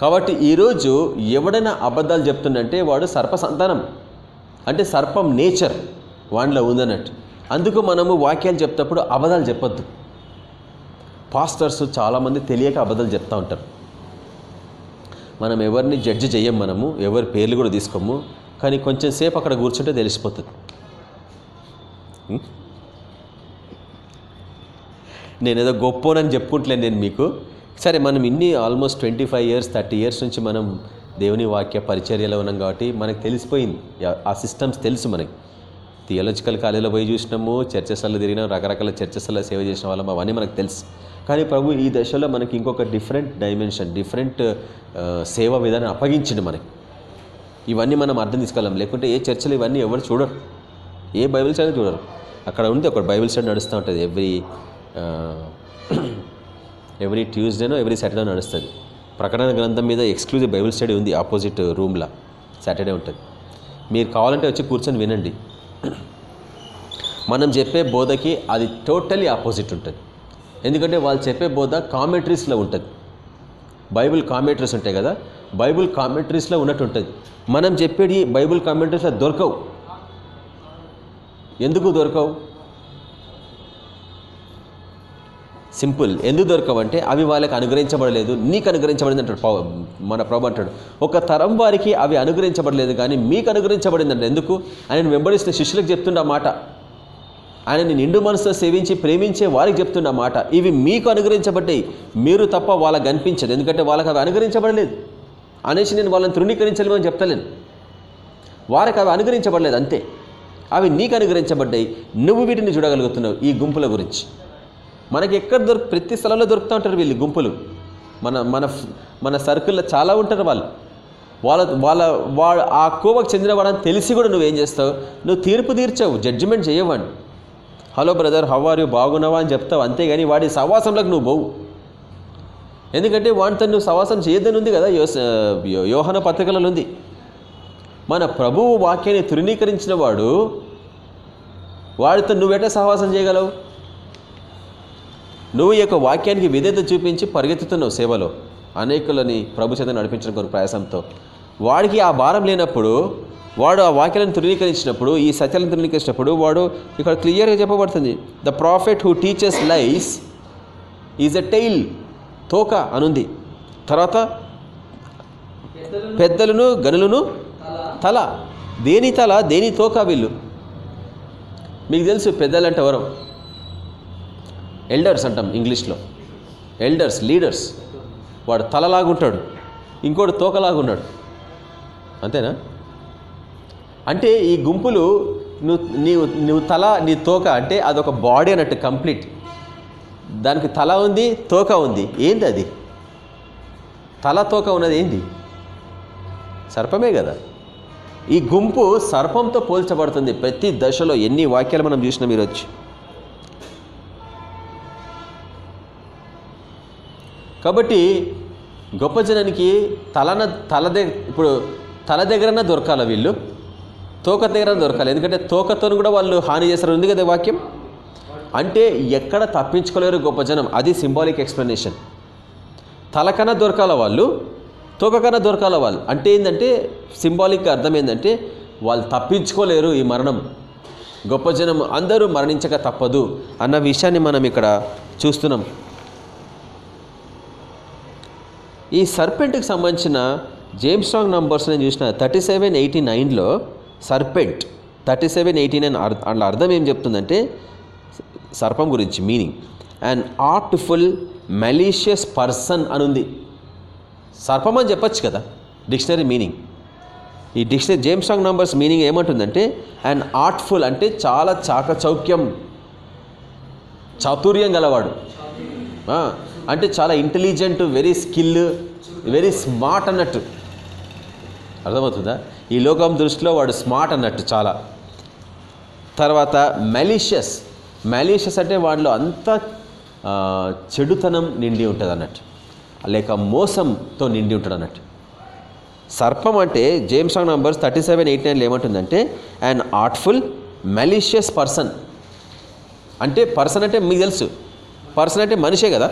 కాబట్టి ఈరోజు ఎవడైనా అబద్ధాలు చెప్తుండంటే వాడు సర్ప సంతానం. అంటే సర్పం నేచర్. వాడిలో ఉందన్నట్టు. అందుకు మనము వాక్యాలు చెప్తప్పుడు అబద్ధాలు చెప్పొద్దు. పాస్టర్స్ చాలామంది తెలియక అబద్ధాలు చెప్తూ ఉంటారు. మనం ఎవరిని జడ్జి చెయ్యం మనము ఎవరి పేర్లు కూడా తీసుకోము కానీ కొంచెం సేపు అక్కడ కూర్చుంటే తెలిసిపోతుంది. నేను ఏదో గొప్పోనని చెప్పుకుంటలేను నేను మీకు. సరే మనం ఇన్ని almost twenty five years thirty years నుంచి మనం దేవుని వాక్య పరిచర్యలో ఉన్నాం కాబట్టి మనకు తెలిసిపోయింది. ఆ సిస్టమ్స్ తెలుసు మనకి. థియాలజికల్ కాలేజీలో పోయి చూసినాము చర్చస్లో తిరిగినాం రకరకాల చర్చస్లో సేవ చేసిన వాళ్ళం అవన్నీ మనకు తెలుసు. కానీ ప్రభు ఈ దశలో మనకి ఇంకొక డిఫరెంట్ డైమెన్షన్ డిఫరెంట్ సేవ విధానం అప్పగించిండు మనకి. ఇవన్నీ మనం అర్థం తీసుకోలేం లేకుంటే ఏ చర్చలు ఇవన్నీ ఎవరు చూడరు. ఏ బైబిల్ స్టడీ చూడరు. అక్కడ ఉంది ఒక బైబిల్ స్టడీ నడుస్తూ ఉంటుంది. ఎవ్రీ ఎవ్రీ ట్యూస్డేనో ఎవ్రీ సాటర్డే నడుస్తుంది. ప్రకటన గ్రంథం మీద ఎక్స్క్లూజివ్ బైబిల్ స్టడీ ఉంది ఆపోజిట్ రూమ్లో. సాటర్డే ఉంటుంది. మీరు కావాలంటే వచ్చి కూర్చొని వినండి. మనం చెప్పే బోధకి అది టోటలీ ఆపోజిట్ ఉంటుంది. ఎందుకంటే వాళ్ళు చెప్పే బోధ కామెంట్రీస్లో ఉంటుంది. బైబిల్ కామెంట్రీస్ ఉంటాయి కదా బైబిల్ కామెంట్రీస్లో ఉన్నట్టు ఉంటుంది. మనం చెప్పేది బైబిల్ కామెంట్రీస్లో దొరకవు. ఎందుకు దొరకవు? సింపుల్. ఎందుకు దొరకవంటే అవి వాళ్ళకి అనుగ్రహించబడలేదు. నీకు అనుగ్రహించబడింది అంటాడు మన ప్రభు అంటాడు. ఒక తరం వారికి అవి అనుగ్రహించబడలేదు కానీ మీకు అనుగ్రహించబడిందంట ఎందుకు? ఆయన వెంబడిస్తున్న శిష్యులకు చెప్తున్న మాట. ఆయనని నిండు మనసుతో సేవించి ప్రేమించే వారికి చెప్తున్న మాట. ఇవి మీకు అనుగ్రహించబడ్డాయి. మీరు తప్ప వాళ్ళకి కనిపించదు ఎందుకంటే వాళ్ళకి అవి అనుగ్రహించబడలేదు. అనేసి నేను వాళ్ళని తృణీకరించలేమని చెప్తలేను. వారికి అవి అనుగ్రహించబడలేదు. అంతే. అవి నీకు అనుగ్రహించబడ్డాయి. నువ్వు వీటిని చూడగలుగుతున్నావు ఈ గుంపుల గురించి. మనకి ఎక్కడ దొరికి ప్రతి స్థలంలో దొరుకుతూ ఉంటారు వీళ్ళు గుంపులు. మన మన మన సర్కిల్లో చాలా ఉంటారు వాళ్ళు. వాళ్ళ వాళ్ళ వాళ్ళ ఆ కోవకు చెందినవాడని తెలిసి కూడా నువ్వేం చేస్తావు? నువ్వు తీర్పు తీర్చావు జడ్జిమెంట్ చేయవాడు hello brother how are you బాగున్నావా? అని చెప్తావు. అంతేగాని వాడి సవాసంలోకి నువ్వు పోవు. ఎందుకంటే వాడితో నువ్వు సవాసం చేయొద్దని ఉంది కదా యో- యోహన పత్రికలలో ఉంది. మన ప్రభువు వాక్యాన్ని తృణీకరించిన వాడు వాడితో నువ్వెట సహవాసం చేయగలవు? నువ్వు ఈ యొక్క వాక్యానికి విధేత చూపించి పరిగెత్తుతున్నావు సేవలో. అనేకులని ప్రభుత్వం నడిపించడం కొన్ని ప్రయాసంతో. వాడికి ఆ భారం లేనప్పుడు వాడు ఆ వాక్యాలను తృణీకరించినప్పుడు ఈ సత్యాలను తృణీకరించినప్పుడు వాడు ఇక్కడ క్లియర్గా చెప్పబడుతుంది. The prophet who teachers lies is a tail తోక అనుంది. తర్వాత పెద్దలను గనులను తల తల దేని తల దేని తోక వీళ్ళు? మీకు తెలుసు పెద్దలంటే ఎవరు? ఎల్డర్స్ అంటాం ఇంగ్లీష్లో. ఎల్డర్స్ లీడర్స్ వాడు తలలాగుంటాడు. ఇంకోటి తోకలాగున్నాడు. అంతేనా? అంటే ఈ గుంపులు నువ్వు నీవు నువ్వు తల నీ తోక అంటే అదొక బాడీ అన్నట్టు కంప్లీట్ దానికి తల ఉంది తోక ఉంది. ఏంది అది? తల తోక ఉన్నది ఏంది? సర్పమే కదా. ఈ గుంపు సర్పంతో పోల్చబడుతుంది. ప్రతి దశలో ఎన్ని వాక్యాలు మనం చూసినాం ఈరోజు? కాబట్టి గొప్ప జనానికి తలన తల దగ్గర ఇప్పుడు తల దగ్గరన దొరకాల వీళ్ళు తోక దగ్గర దొరకాలి. ఎందుకంటే తోకతో కూడా వాళ్ళు హాని చేస్తారు. ఉంది కదా వాక్యం? అంటే ఎక్కడ తప్పించుకోలేరు గొప్ప జనం. అది సింబాలిక్ ఎక్స్ప్లెనేషన్. తలకన్నా దొరకాల వాళ్ళు తోకకన్నా దొరకాల వాళ్ళు. అంటే ఏంటంటే సింబాలిక్ అర్థం ఏంటంటే వాళ్ళు తప్పించుకోలేరు ఈ మరణం. గొప్ప జనం అందరూ మరణించక తప్పదు అన్న విషయాన్ని మనం ఇక్కడ చూస్తున్నాం. ఈ సర్పెంట్కి సంబంధించిన జేమ్స్ స్ట్రాంగ్ నంబర్స్ నేను చూసిన థర్టీ సెవెన్ ఎయిటీ నైన్లో serpent thirty seven eighty nine అందులో అర్థం ఏం చెప్తుందంటే సర్పం గురించి meaning and artful malicious person అని ఉంది. సర్పం అని చెప్పొచ్చు కదా డిక్షనరీ మీనింగ్ ఈ dictionary James Strong numbers meaning ఏమంటుందంటే అండ్ ఆర్ట్ఫుల్ అంటే చాలా చాకచౌక్యం చాతుర్యం గలవాడు. అంటే చాలా intelligent very skill very smart అన్నట్టు. అర్థమవుతుందా? ఈ లోకం దృష్టిలో వాడు స్మార్ట్ అన్నట్టు చాలా. తర్వాత మెలీషియస్ మెలీషియస్ అంటే వాడిలో అంత చెడుతనం నిండి ఉంటుంది అన్నట్టు. లేక మోసంతో నిండి ఉంటాడు అన్నట్టు. సర్పం అంటే James Strong numbers thirty seven eight నైన్లో ఏమంటుందంటే అండ్ ఆర్ట్ఫుల్ మెలీషియస్ పర్సన్ అంటే పర్సన్ అంటే మీకు తెలుసు. పర్సన్ అంటే మనిషే కదా.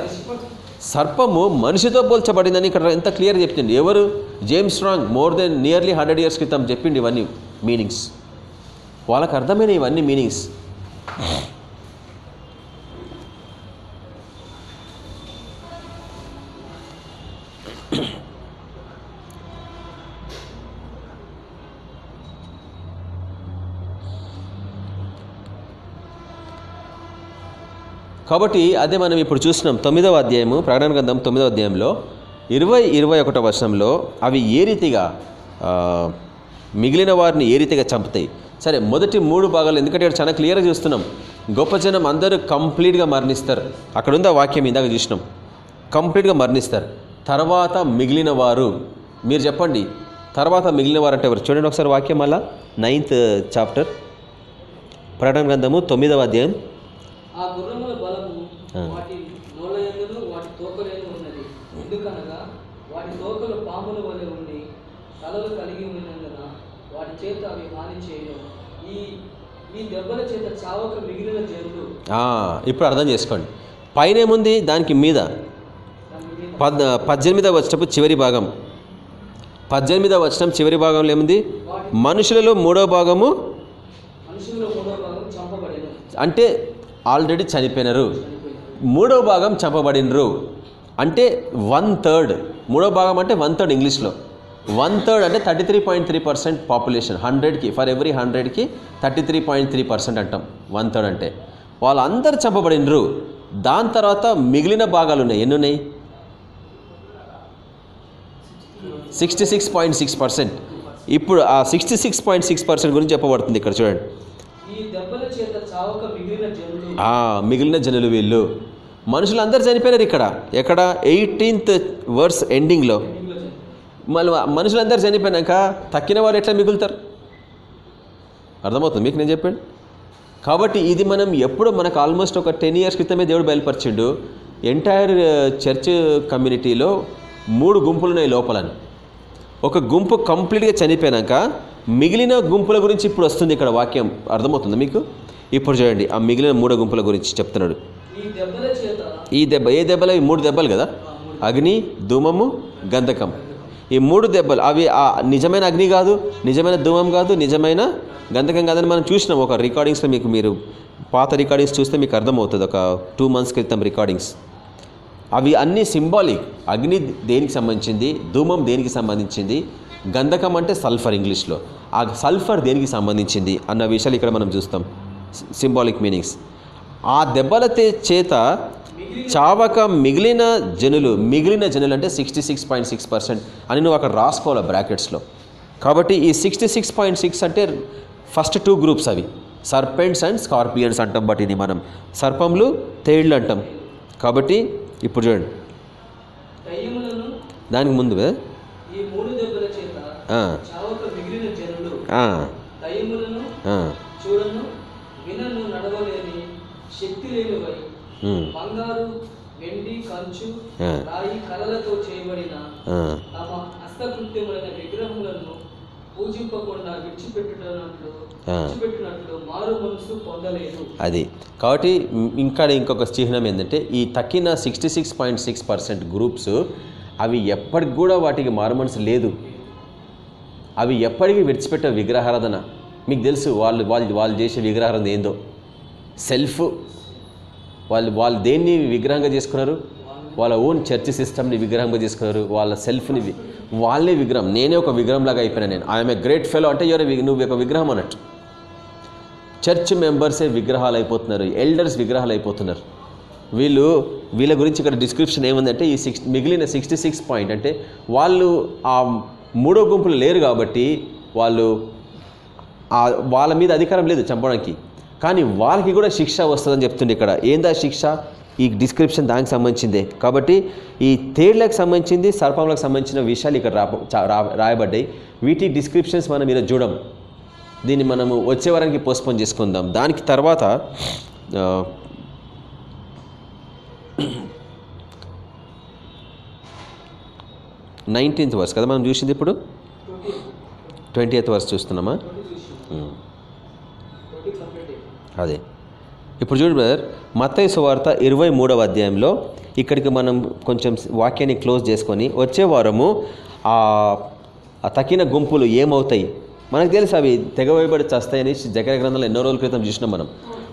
సర్పము మనిషితో పోల్చబడిందని ఇక్కడ ఎంత క్లియర్ చెప్తుంది. ఎవరు? James Strong more than nearly hundred years క్రితం చెప్పిండి ఇవన్నీ మీనింగ్స్. వాళ్ళకు అర్థమైన ఇవన్నీ మీనింగ్స్. కాబట్టి అదే మనం ఇప్పుడు చూస్తున్నాం తొమ్మిదవ అధ్యాయము ప్రకటన గ్రంథం తొమ్మిదవ అధ్యాయంలో. ఇరవై ఇరవై ఒకటో వర్షంలో అవి ఏ రీతిగా మిగిలిన వారిని ఏ రీతిగా చంపుతాయి? సరే మొదటి మూడు భాగాలు ఎందుకంటే ఇక్కడ చాలా క్లియర్గా చూస్తున్నాం. గొప్ప జనం అందరూ కంప్లీట్గా మరణిస్తారు. అక్కడ వాక్యం ఇందాక చూసినాం. కంప్లీట్గా మరణిస్తారు. తర్వాత మిగిలిన వారు మీరు చెప్పండి తర్వాత మిగిలిన వారు అంటే ఎవరు? చూడండి ఒకసారి వాక్యం మళ్ళా. నైన్త్ చాప్టర్ ప్రకటన గ్రంథము తొమ్మిదవ అధ్యాయం ఆ గుర్రముల బలము ఆ. వాటి వాటి తోకలందు ఉన్నది. ఎందుకనగా వాటి తోకలు పాముల వలె ఉండి తలలు కలిగి ఉన్నందున వాటి చేత అవి హాని చేయను. ఈ ఈ దెబ్బల చేత చావక మిగిలిన జనులు ఇప్పుడు అర్థం చేసుకోండి. పైన ఏముంది దానికి మీద. పద్ పద్దెనిమిదవ వచనపు చివరి భాగం. పద్దెనిమిదవ వచనం చివరి భాగంలో ఏముంది? మనుషులలో మూడో భాగము అంటే ఆల్రెడీ చనిపోయినారు. మూడో భాగం చంపబడినరు అంటే వన్ థర్డ్ మూడో భాగం అంటే వన్ థర్డ్ ఇంగ్లీష్లో వన్ థర్డ్ అంటే thirty three point three percent population హండ్రెడ్కి ఫర్ ఎవ్రీ హండ్రెడ్కి thirty three point three percent అంటాం. వన్ థర్డ్ అంటే. వాళ్ళందరూ చంపబడినరు దాని తర్వాత మిగిలిన భాగాలు ఉన్నాయి. ఎన్ని ఉన్నాయి? Sixty six point six percent ఇప్పుడు ఆ sixty six point six percent గురించి చెప్పబడుతుంది ఇక్కడ చూడండి. మిగిలిన జనులు వీళ్ళు. మనుషులందరూ చనిపోయినారు ఇక్కడ. ఎక్కడ? ఎయిటీన్త్ వర్స్ ఎండింగ్లో మళ్ళీ మనుషులందరూ చనిపోయినాక తక్కిన వారు ఎట్లా మిగులుతారు? అర్థమవుతుంది మీకు నేను చెప్పండి కాబట్టి ఇది మనం ఎప్పుడు మనకు ఆల్మోస్ట్ ఒక టెన్ ఇయర్స్ క్రితమే దేవుడు బయలుపరిచిండు. ఎంటైర్ చర్చ్ కమ్యూనిటీలో మూడు గుంపులు ఉన్నాయి లోపలని. ఒక గుంపు కంప్లీట్గా చనిపోయినాక మిగిలిన గుంపుల గురించి ఇప్పుడు వస్తుంది ఇక్కడ వాక్యం. అర్థమవుతుంది మీకు? ఇప్పుడు చూడండి ఆ మిగిలిన మూడో గుంపుల గురించి చెప్తున్నాడు. ఈ దెబ్బ ఏ దెబ్బలు? ఈ మూడు దెబ్బలు కదా? అగ్ని ధూమము గంధకం ఈ మూడు దెబ్బలు అవి ఆ నిజమైన అగ్ని కాదు నిజమైన ధూమం కాదు నిజమైన గంధకం కాదని మనం చూసినాం. ఒక రికార్డింగ్స్లో మీకు మీరు పాత రికార్డింగ్స్ చూస్తే మీకు అర్థమవుతుంది. ఒక టూ మంత్స్ క్రితం రికార్డింగ్స్ అవి అన్నీ సింబాలిక్ అగ్ని దేనికి సంబంధించింది? ధూమం దేనికి సంబంధించింది? గంధకం అంటే సల్ఫర్ ఇంగ్లీష్లో ఆ సల్ఫర్ దేనికి సంబంధించింది? అన్న విషయాలు ఇక్కడ మనం చూస్తాం. సింబాలిక్ మీనింగ్స్ ఆ దెబ్బల చేత చావక మిగిలిన జనులు మిగిలిన జనులు అంటే sixty six point six percent అని నువ్వు అక్కడ రాసుకోవాలి బ్రాకెట్స్లో. కాబట్టి ఈ సిక్స్టీ సిక్స్ పాయింట్ సిక్స్ అంటే ఫస్ట్ టూ గ్రూప్స్ అవి. సర్పెంట్స్ అండ్ స్కార్పియన్స్ అంటాం బట్ ఇది మనం. సర్పంలు తేళ్ళు అంటాం. కాబట్టి ఇప్పుడు చూడండి. దానికి ముందు శక్తి లేనివై ఉమ్, బంగారు వెండి కంచు. రాయి కలలతో చేయబడిన తమ హస్తకృత్యములైన విగ్రహములను పూజింపకుండా విడిచిపెట్టునట్లు ఆ. విడిచిపెట్టినట్లు మారు మనసు పొందలేదు. అది. కాబట్టి ఇంకా ఇంకొక చిహ్నం ఏంటంటే ఈ తక్కిన sixty six point six percent groups అవి ఎప్పటికి కూడా వాటికి మారుమనసు లేదు. అవి ఎప్పటికీ విడిచిపెట్టే విగ్రహారాధన. మీకు తెలుసు వాళ్ళు వాళ్ళు వాళ్ళు చేసే విగ్రహారాధన ఏందో? సెల్ఫ్ వాళ్ళు వాళ్ళు దేన్ని విగ్రహంగా చేసుకున్నారు? వాళ్ళ ఓన్ చర్చ్ సిస్టమ్ని విగ్రహంగా చేసుకున్నారు. వాళ్ళ సెల్ఫ్ని వాళ్ళే విగ్రహం. నేనే ఒక విగ్రహంలాగా అయిపోయినా నేను. ఐఎమ్ ఏ గ్రేట్ ఫెలో అంటే ఎవరు నువ్వు ఒక విగ్రహం అన్నట్టు. చర్చ్ మెంబర్సే విగ్రహాలు అయిపోతున్నారు ఎల్డర్స్ విగ్రహాలు అయిపోతున్నారు వీళ్ళు వీళ్ళ గురించి ఇక్కడ డిస్క్రిప్షన్ ఏముందంటే ఈ సిక్స్ మిగిలిన సిక్స్టీ సిక్స్ పాయింట్ అంటే వాళ్ళు ఆ మూడో గుంపులు లేరు కాబట్టి వాళ్ళు వాళ్ళ మీద అధికారం లేదు చంపడానికి. కానీ వాళ్ళకి కూడా శిక్ష వస్తుందని చెప్తుంది ఇక్కడ. ఏందా శిక్ష? ఈ డిస్క్రిప్షన్ దానికి సంబంధించిందే. కాబట్టి ఈ తేళ్ళకు సంబంధించింది సర్పంలకు సంబంధించిన విషయాలు ఇక్కడ రా రాయబడ్డాయి. వీటి డిస్క్రిప్షన్స్ మనం ఈరోజు చూడం. దీన్ని మనము వచ్చే వారానికి పోస్ట్పోన్ చేసుకుందాం. దానికి తర్వాత నైన్టీన్త్ వర్స్ కదా మనం చూసింది ఇప్పుడు? ట్వంటీ ఎయిత్ వర్స్ చూస్తున్నామా ట్వంటీ చూసి ఉమ్. ట్వంటీ కంప్లీట్ అదే. ఇప్పుడు చూడు బ్రదర్ మత్తయ్య సువార్త ఇరవై మూడవ అధ్యాయంలో ఇక్కడికి మనం కొంచెం వాక్యాన్ని క్లోజ్ చేసుకొని వచ్చే వారము ఆ ఆ తక్కిన గుంపులు ఏమవుతాయి? మనకు తెలుసు అవి తెగవేయబడి చస్తాయని జగర గ్రంథంలో ఎన్నో రోజుల క్రితం చూసినాం మనం.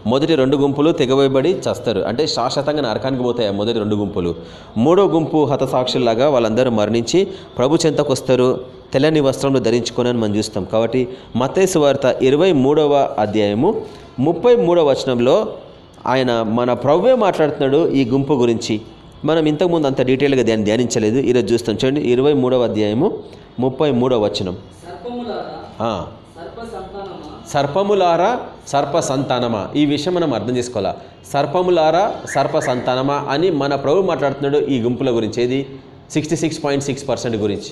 మొదటి రెండు గుంపులు తెగవేయబడి చస్తారు. అంటే శాశ్వతంగా నరకానికి పోతాయి మొదటి రెండు గుంపులు? మూడో గుంపు హతసాక్షుల్లాగా వాళ్ళందరూ మరణించి ప్రభు చెంతకు వస్తారు తెల్లని వస్త్రంలో ధరించుకొని అని మనం చూస్తాం. కాబట్టి మత్తయి వార్త ఇరవై మూడవ అధ్యాయము ముప్పై మూడవ వచనంలో ఆయన మన ప్రభువే మాట్లాడుతున్నాడు ఈ గుంపు గురించి. మనం ఇంతకుముందు అంత డీటెయిల్గా దాన్ని ధ్యానించలేదు. ఈరోజు చూస్తాం. చూడండి ఇరవై మూడవ అధ్యాయము ముప్పై మూడవ వచనం. సర్పములారా సర్ప సంతానమా ఈ విషయం మనం అర్థం చేసుకోవాలా. సర్పములారా సర్ప సంతానమా అని మన ప్రభు మాట్లాడుతున్నాడు ఈ గుంపుల గురించి. ఏది? Sixty six point six percent గురించి.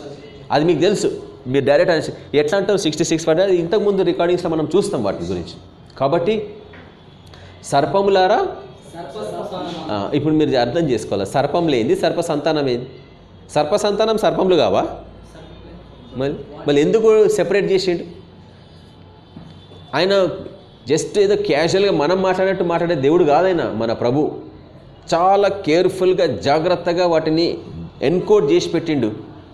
అది మీకు తెలుసు. మీరు డైరెక్ట్ అని ఎట్లా అంటాం సిక్స్టీ సిక్స్ పర్సెంట్ ఇంతకుముందు రికార్డింగ్స్లో మనం చూస్తాం వాటి గురించి. కాబట్టి సర్పములారా ఇప్పుడు మీరు అర్థం చేసుకోవాలి. సర్పం లేనిది సర్ప సంతానం ఏంది? సర్ప సంతానం సర్పములు కావా? మళ్ళీ మళ్ళీ ఎందుకు సెపరేట్ చేసిండు? ఆయన జస్ట్ ఏదో క్యాజువల్గా మనం మాట్లాడినట్టు మాట్లాడే దేవుడు కాదైనా మన ప్రభు. చాలా కేర్ఫుల్గా జాగ్రత్తగా వాటిని ఎన్కోడ్ చేసి పెట్టిండు.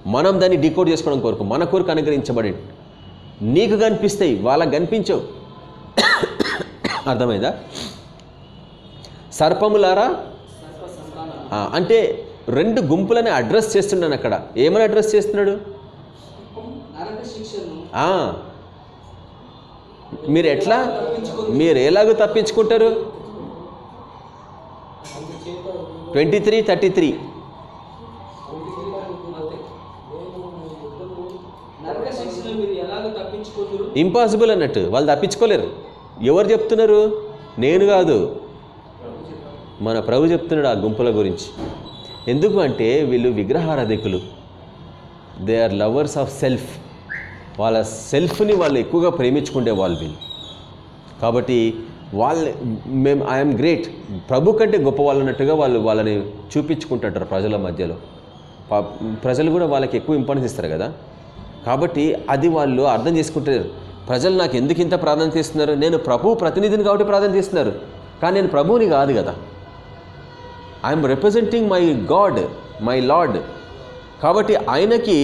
మనం దాన్ని డికోడ్ చేసుకోవడం కొరకు మన కొరకు అనుగ్రహించబడి నీకు కనిపిస్తాయి వాళ్ళకి కనిపించవు. అర్థమైందా? సర్పములారా? అంటే రెండు గుంపులని అడ్రస్ చేస్తున్నాను అక్కడ. ఏమని అడ్రస్ చేస్తున్నాడు? మీరు ఎట్లా? మీరు ఎలాగో తప్పించుకుంటారు? Twenty three thirty three. Impossible అన్నట్టు. వాళ్ళు తప్పించుకోలేరు. ఎవరు చెప్తున్నారు? నేను కాదు. మన ప్రభు చెప్తున్నాడు ఆ గుంపుల గురించి. ఎందుకు అంటే వీళ్ళు విగ్రహారాధికులు. They are lovers of self వాళ్ళ సెల్ఫ్ని వాళ్ళు ఎక్కువగా ప్రేమించుకుండే వాళ్ళు వీళ్ళు. కాబట్టి వాళ్ళ మేము ఐఎమ్ గ్రేట్ ప్రభు కంటే గొప్ప వాళ్ళు అన్నట్టుగా వాళ్ళు వాళ్ళని చూపించుకుంటుంటారు ప్రజల మధ్యలో. ప్రజలు కూడా వాళ్ళకి ఎక్కువ ఇంపార్టెన్స్ ఇస్తారు కదా. కాబట్టి అది వాళ్ళు అర్థం చేసుకుంటారు. ప్రజలు నాకు ఎందుకు ఇంత ప్రాధాన్యత ఇస్తున్నారు? నేను ప్రభు ప్రతినిధిని కాబట్టి ప్రాధాన్యత ఇస్తున్నారు. కానీ నేను ప్రభువుని కాదు కదా. I'm representing my God my Lord కాబట్టి ఆయనకి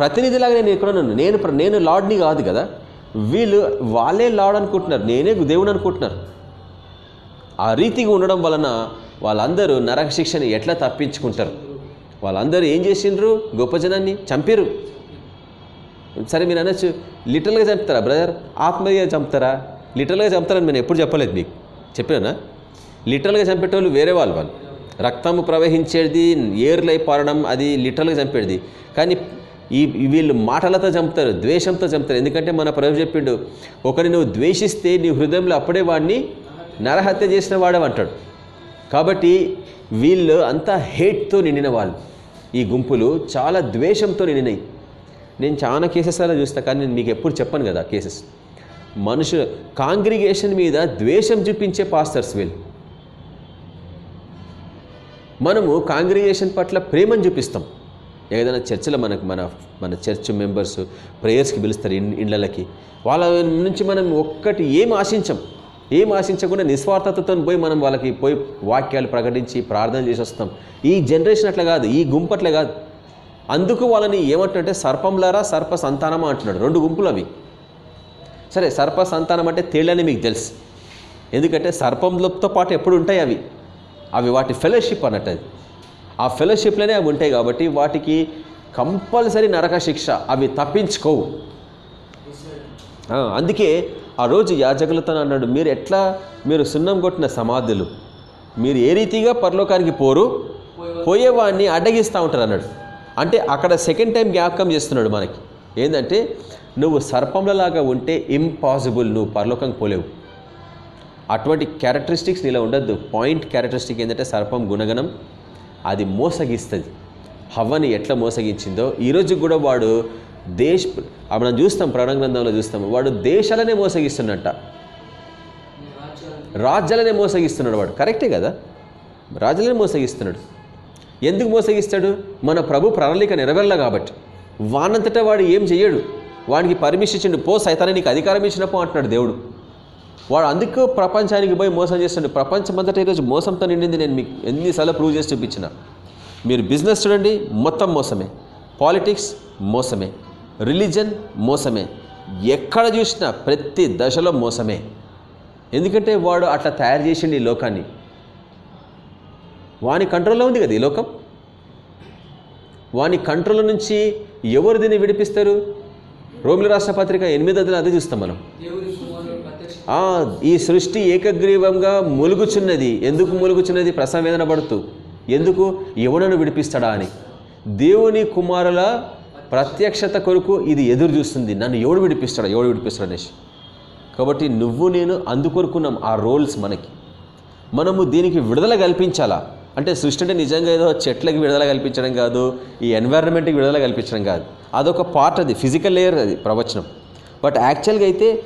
ప్రతినిధిలాగా నేను ఎక్కడ ఉన్నాను. నేను నేను లార్డ్ని కాదు కదా. వీళ్ళు వాళ్ళే లార్డ్ అనుకుంటున్నారు. నేనే దేవుడు అనుకుంటున్నారు. ఆ రీతిగా ఉండడం వలన వాళ్ళందరూ నరక శిక్షని ఎట్లా తప్పించుకుంటారు? వాళ్ళందరూ ఏం చేసిండ్రు? గొప్ప జనాన్ని చంపారు సరే మీరు అనొచ్చు. లిటరల్గా చంపుతారా బ్రదర్? ఆత్మీయ చంపుతారా? లిటరల్గా చంపుతారని నేను ఎప్పుడు చెప్పలేదు మీకు. చెప్పానా? లిటరల్గా చంపేటోళ్ళు వేరే వాళ్ళు వాళ్ళు. రక్తము ప్రవహించేది ఏర్లై పారడం అది లిటరల్గా చంపేది. కానీ ఈ వీళ్ళు మాటలతో చంపుతారు ద్వేషంతో చంపుతారు. ఎందుకంటే మన ప్రభు చెప్పిండు ఒకరిని నువ్వు ద్వేషిస్తే నీ హృదయంలో అప్పుడే వాడిని నరహత్య చేసిన వాడేవంటాడు కాబట్టి వీళ్ళు అంతా హేట్తో నిండిన వాళ్ళు. ఈ గుంపులు చాలా ద్వేషంతో నిండినాయి. నేను చాలా కేసెస్ అలా చూస్తా కానీ నేను మీకు ఎప్పుడు చెప్పను కదా కేసెస్. మనుషులు కాంగ్రిగేషన్ మీద ద్వేషం చూపించే పాస్టర్స్ వీళ్ళు. మనము కాంగ్రిగేషన్ పట్ల ప్రేమను చూపిస్తాం. ఏదైనా చర్చిలో మనకు మన మన చర్చ్ మెంబర్స్ ప్రేయర్స్కి పిలుస్తారు ఇన్ వాళ్ళ నుంచి మనం ఒక్కటి ఏం ఆశించం? ఏం ఆశించకుండా నిస్వార్థతతో పోయి మనం వాళ్ళకి పోయి వాక్యాలు ప్రకటించి ప్రార్థన చేసి వస్తాం. ఈ జనరేషన్ అట్లా కాదు ఈ గుంపు అట్లా కాదు. అందుకు వాళ్ళని ఏమంటుంటే సర్పంలారా సర్ప సంతానమా అంటున్నాడు. రెండు గుంపులు అవి. సరే సర్ప సంతానం అంటే తేళ్ళని మీకు తెలుసు. ఎందుకంటే సర్పంలతో పాటు ఎప్పుడు ఉంటాయి అవి? అవి వాటి ఫెలోషిప్ అన్నట్టు అది. ఆ ఫెలోషిప్లోనే అవి ఉంటాయి కాబట్టి వాటికి కంపల్సరీ నరక శిక్ష. అవి తప్పించుకోవు. అందుకే ఆ రోజు యాజకులతో అన్నాడు మీరు ఎట్లా మీరు సున్నం కొట్టిన సమాధులు? మీరు ఏ రీతిగా పరలోకానికి పోరు? పోయేవాడిని అడ్డగిస్తూ ఉంటారు అన్నాడు. అంటే అక్కడ సెకండ్ టైం జ్ఞాపకం చేస్తున్నాడు మనకి. ఏంటంటే నువ్వు సర్పంలలాగా ఉంటే ఇంపాసిబుల్ నువ్వు పరలోకం పోలేవు. అటువంటి క్యారెక్టరిస్టిక్స్ నీలో ఉండద్దు. పాయింట్ క్యారెక్టరిస్టిక్ ఏంటంటే సర్పం గుణగణం అది మోసగిస్తుంది. హవ్వని ఎట్లా మోసగించిందో ఈరోజు కూడా వాడు దేశ్ మనం చూస్తాం ప్రణ గ్రంథంలో చూస్తాం వాడు దేశాలనే మోసగిస్తున్నట్ట. రాజ్యాలనే మోసగిస్తున్నాడు వాడు. కరెక్టే కదా? రాజ్యాలనే మోసగిస్తున్నాడు. ఎందుకు మోసగిస్తాడు? మన ప్రభు ప్రణాళిక నెరవేరల కాబట్టి. వానంతటా వాడు ఏం చెయ్యడు? వాడికి పర్మిషన్ ఇచ్చిండు పో సైతాన్ని నీకు అధికారం ఇచ్చినప్పు అంటున్నాడు దేవుడు. వాడు అందుకు ప్రపంచానికి పోయి మోసం చేస్తుండే. ప్రపంచం అంతటా ఈరోజు మోసంతో నిండింది నేను మీకు ఎన్నిసార్లు ప్రూవ్ చేసి చూపించిన. మీరు బిజినెస్ చూడండి మొత్తం మోసమే. పాలిటిక్స్ మోసమే. రిలీజన్ మోసమే. ఎక్కడ చూసినా ప్రతి దశలో మోసమే. ఎందుకంటే వాడు అట్లా తయారు చేసిండు ఈ లోకాన్ని. వాని కంట్రోల్లో ఉంది కదా ఈ లోకం? వాని కంట్రోల్ నుంచి ఎవరు దీన్ని విడిపిస్తారు? రోమిల రాష్ట్ర పత్రిక ఎనిమిది అదే చూస్తాం మనం. ఈ సృష్టి ఏకగ్రీవంగా ములుగుచున్నది. ఎందుకు ములుగుచున్నది? ప్రసవేదన పడుతూ. ఎందుకు? ఎవడను విడిపిస్తాడా అని. దేవుని కుమారుల ప్రత్యక్షత కొరకు ఇది ఎదురు చూస్తుంది. నన్ను ఎవడు విడిపిస్తాడా? ఎవడు విడిపిస్తాడు అనేసి కాబట్టి నువ్వు నేను అందుకొరుకున్నాం ఆ రోల్స్ మనకి. మనము దీనికి విడుదల కల్పించాలా? అంటే సృష్టి అంటే నిజంగా ఏదో చెట్లకి విడుదల కల్పించడం కాదు ఈ ఎన్వైరన్మెంట్కి విడుదల కల్పించడం కాదు. అదొక పార్ట్ అది ఫిజికల్ లేయర్ అది ప్రవచనం. బట్ యాక్చువల్గా అయితే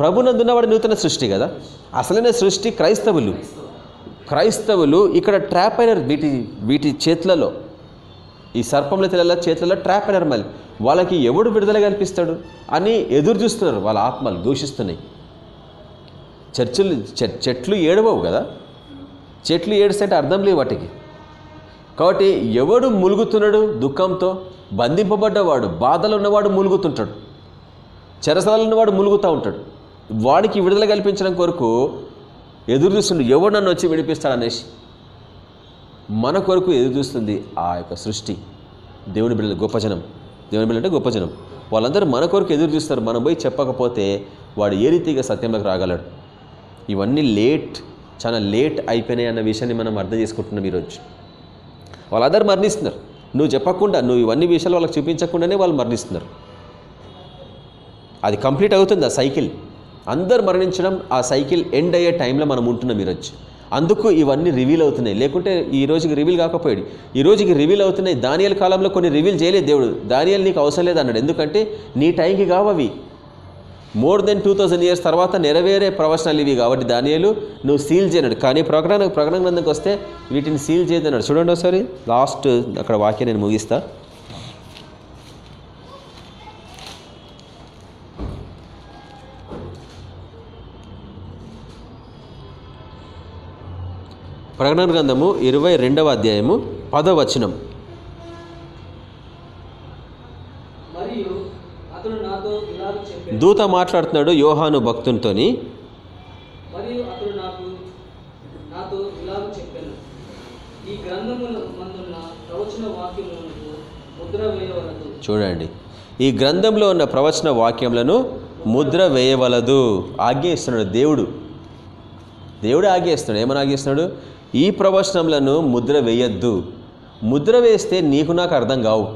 ప్రభునందున్నవాడు నూతన సృష్టి కదా? అసలైన సృష్టి క్రైస్తవులు. క్రైస్తవులు ఇక్కడ ట్రాప్ అయినారు వీటి వీటి చేతులలో ఈ సర్పంల తెల్ల చేతులలో ట్రాప్ అయినారు మళ్ళీ. వాళ్ళకి ఎవడు విడుదల కల్పిస్తాడు అని ఎదురు చూస్తున్నారు. వాళ్ళ ఆత్మలు దూషిస్తున్నాయి. చర్చిలు చె- చెట్లు ఏడవవు కదా? చెట్లు ఏడిస్తే అర్థం లేవు వాటికి. కాబట్టి ఎవడు ములుగుతున్నాడు దుఃఖంతో? బంధింపబడ్డవాడు బాధలు ఉన్నవాడు ములుగుతుంటాడు. చెరసాలలో ఉన్నవాడు ములుగుతూ ఉంటాడు. వాడికి విడుదల కల్పించడం కొరకు ఎదురు చూస్తుండు. ఎవడు నన్ను వచ్చి విడిపిస్తాడు అనేసి మన కొరకు ఎదురు చూస్తుంది ఆ యొక్క సృష్టి. దేవుని బిడ్డలు గొప్ప జనం. దేవుని బిడ్డలు అంటే గొప్ప జనం. వాళ్ళందరూ మన కొరకు ఎదురు చూస్తారు. మనం పోయి చెప్పకపోతే వాడు ఏ రీతిగా సత్యంలోకి రాగలడు? ఇవన్నీ లేట్ చాలా లేట్ అయిపోయినాయి అన్న విషయాన్ని మనం అర్థం చేసుకుంటున్నాం ఈరోజు. వాళ్ళందరూ మరణిస్తున్నారు. నువ్వు చెప్పకుండా నువ్వు ఇవన్నీ విషయాలు వాళ్ళకి చూపించకుండానే వాళ్ళు మరణిస్తున్నారు. అది కంప్లీట్ అవుతుంది ఆ సైకిల్? అందరు మరణించడం ఆ సైకిల్ ఎండ్ అయ్యే టైంలో మనం ఉంటున్నాం ఈరోజు. అందుకు ఇవన్నీ రివీల్ అవుతున్నాయి. లేకుంటే ఈ రోజుకి రివీల్ కాకపోయాడు ఈ రోజుకి రివీల్ అవుతున్నాయి. దానియల్ కాలంలో కొన్ని రివీల్ చేయలేదు దేవుడు. దానియల్ నీకు అవసరం లేదు అన్నాడు. ఎందుకంటే నీ టైంకి కావవి. More than two thousand years తర్వాత నెరవేరే ప్రవచనాలు ఇవి కాబట్టి దానియలు నువ్వు సీల్ చేయనాడు. కానీ ప్రకటన ప్రకటన గ్రంథంకి వస్తే వీటిని సీల్ చేయదన్నాడు. చూడండి ఒకసారి. లాస్ట్ అక్కడ వాక్యం నేను ముగిస్తాను ప్రకటన గ్రంథము ఇరవై రెండవ అధ్యాయము పదవచనం దూత మాట్లాడుతున్నాడు యోహాను భక్తునితోని. చూడండి. ఈ గ్రంథంలో ఉన్న ప్రవచన వాక్యములను ముద్ర వేయవలదు. ఆజ్ఞ ఇస్తున్నాడు దేవుడు. దేవుడు ఆజ్ఞ ఇస్తున్నాడు. ఏమని ఆజ్ఞ ఇస్తున్నాడు? ఈ ప్రవచనములను ముద్ర వేయద్దు. ముద్ర వేస్తే నీకు నాకు అర్థం కావు.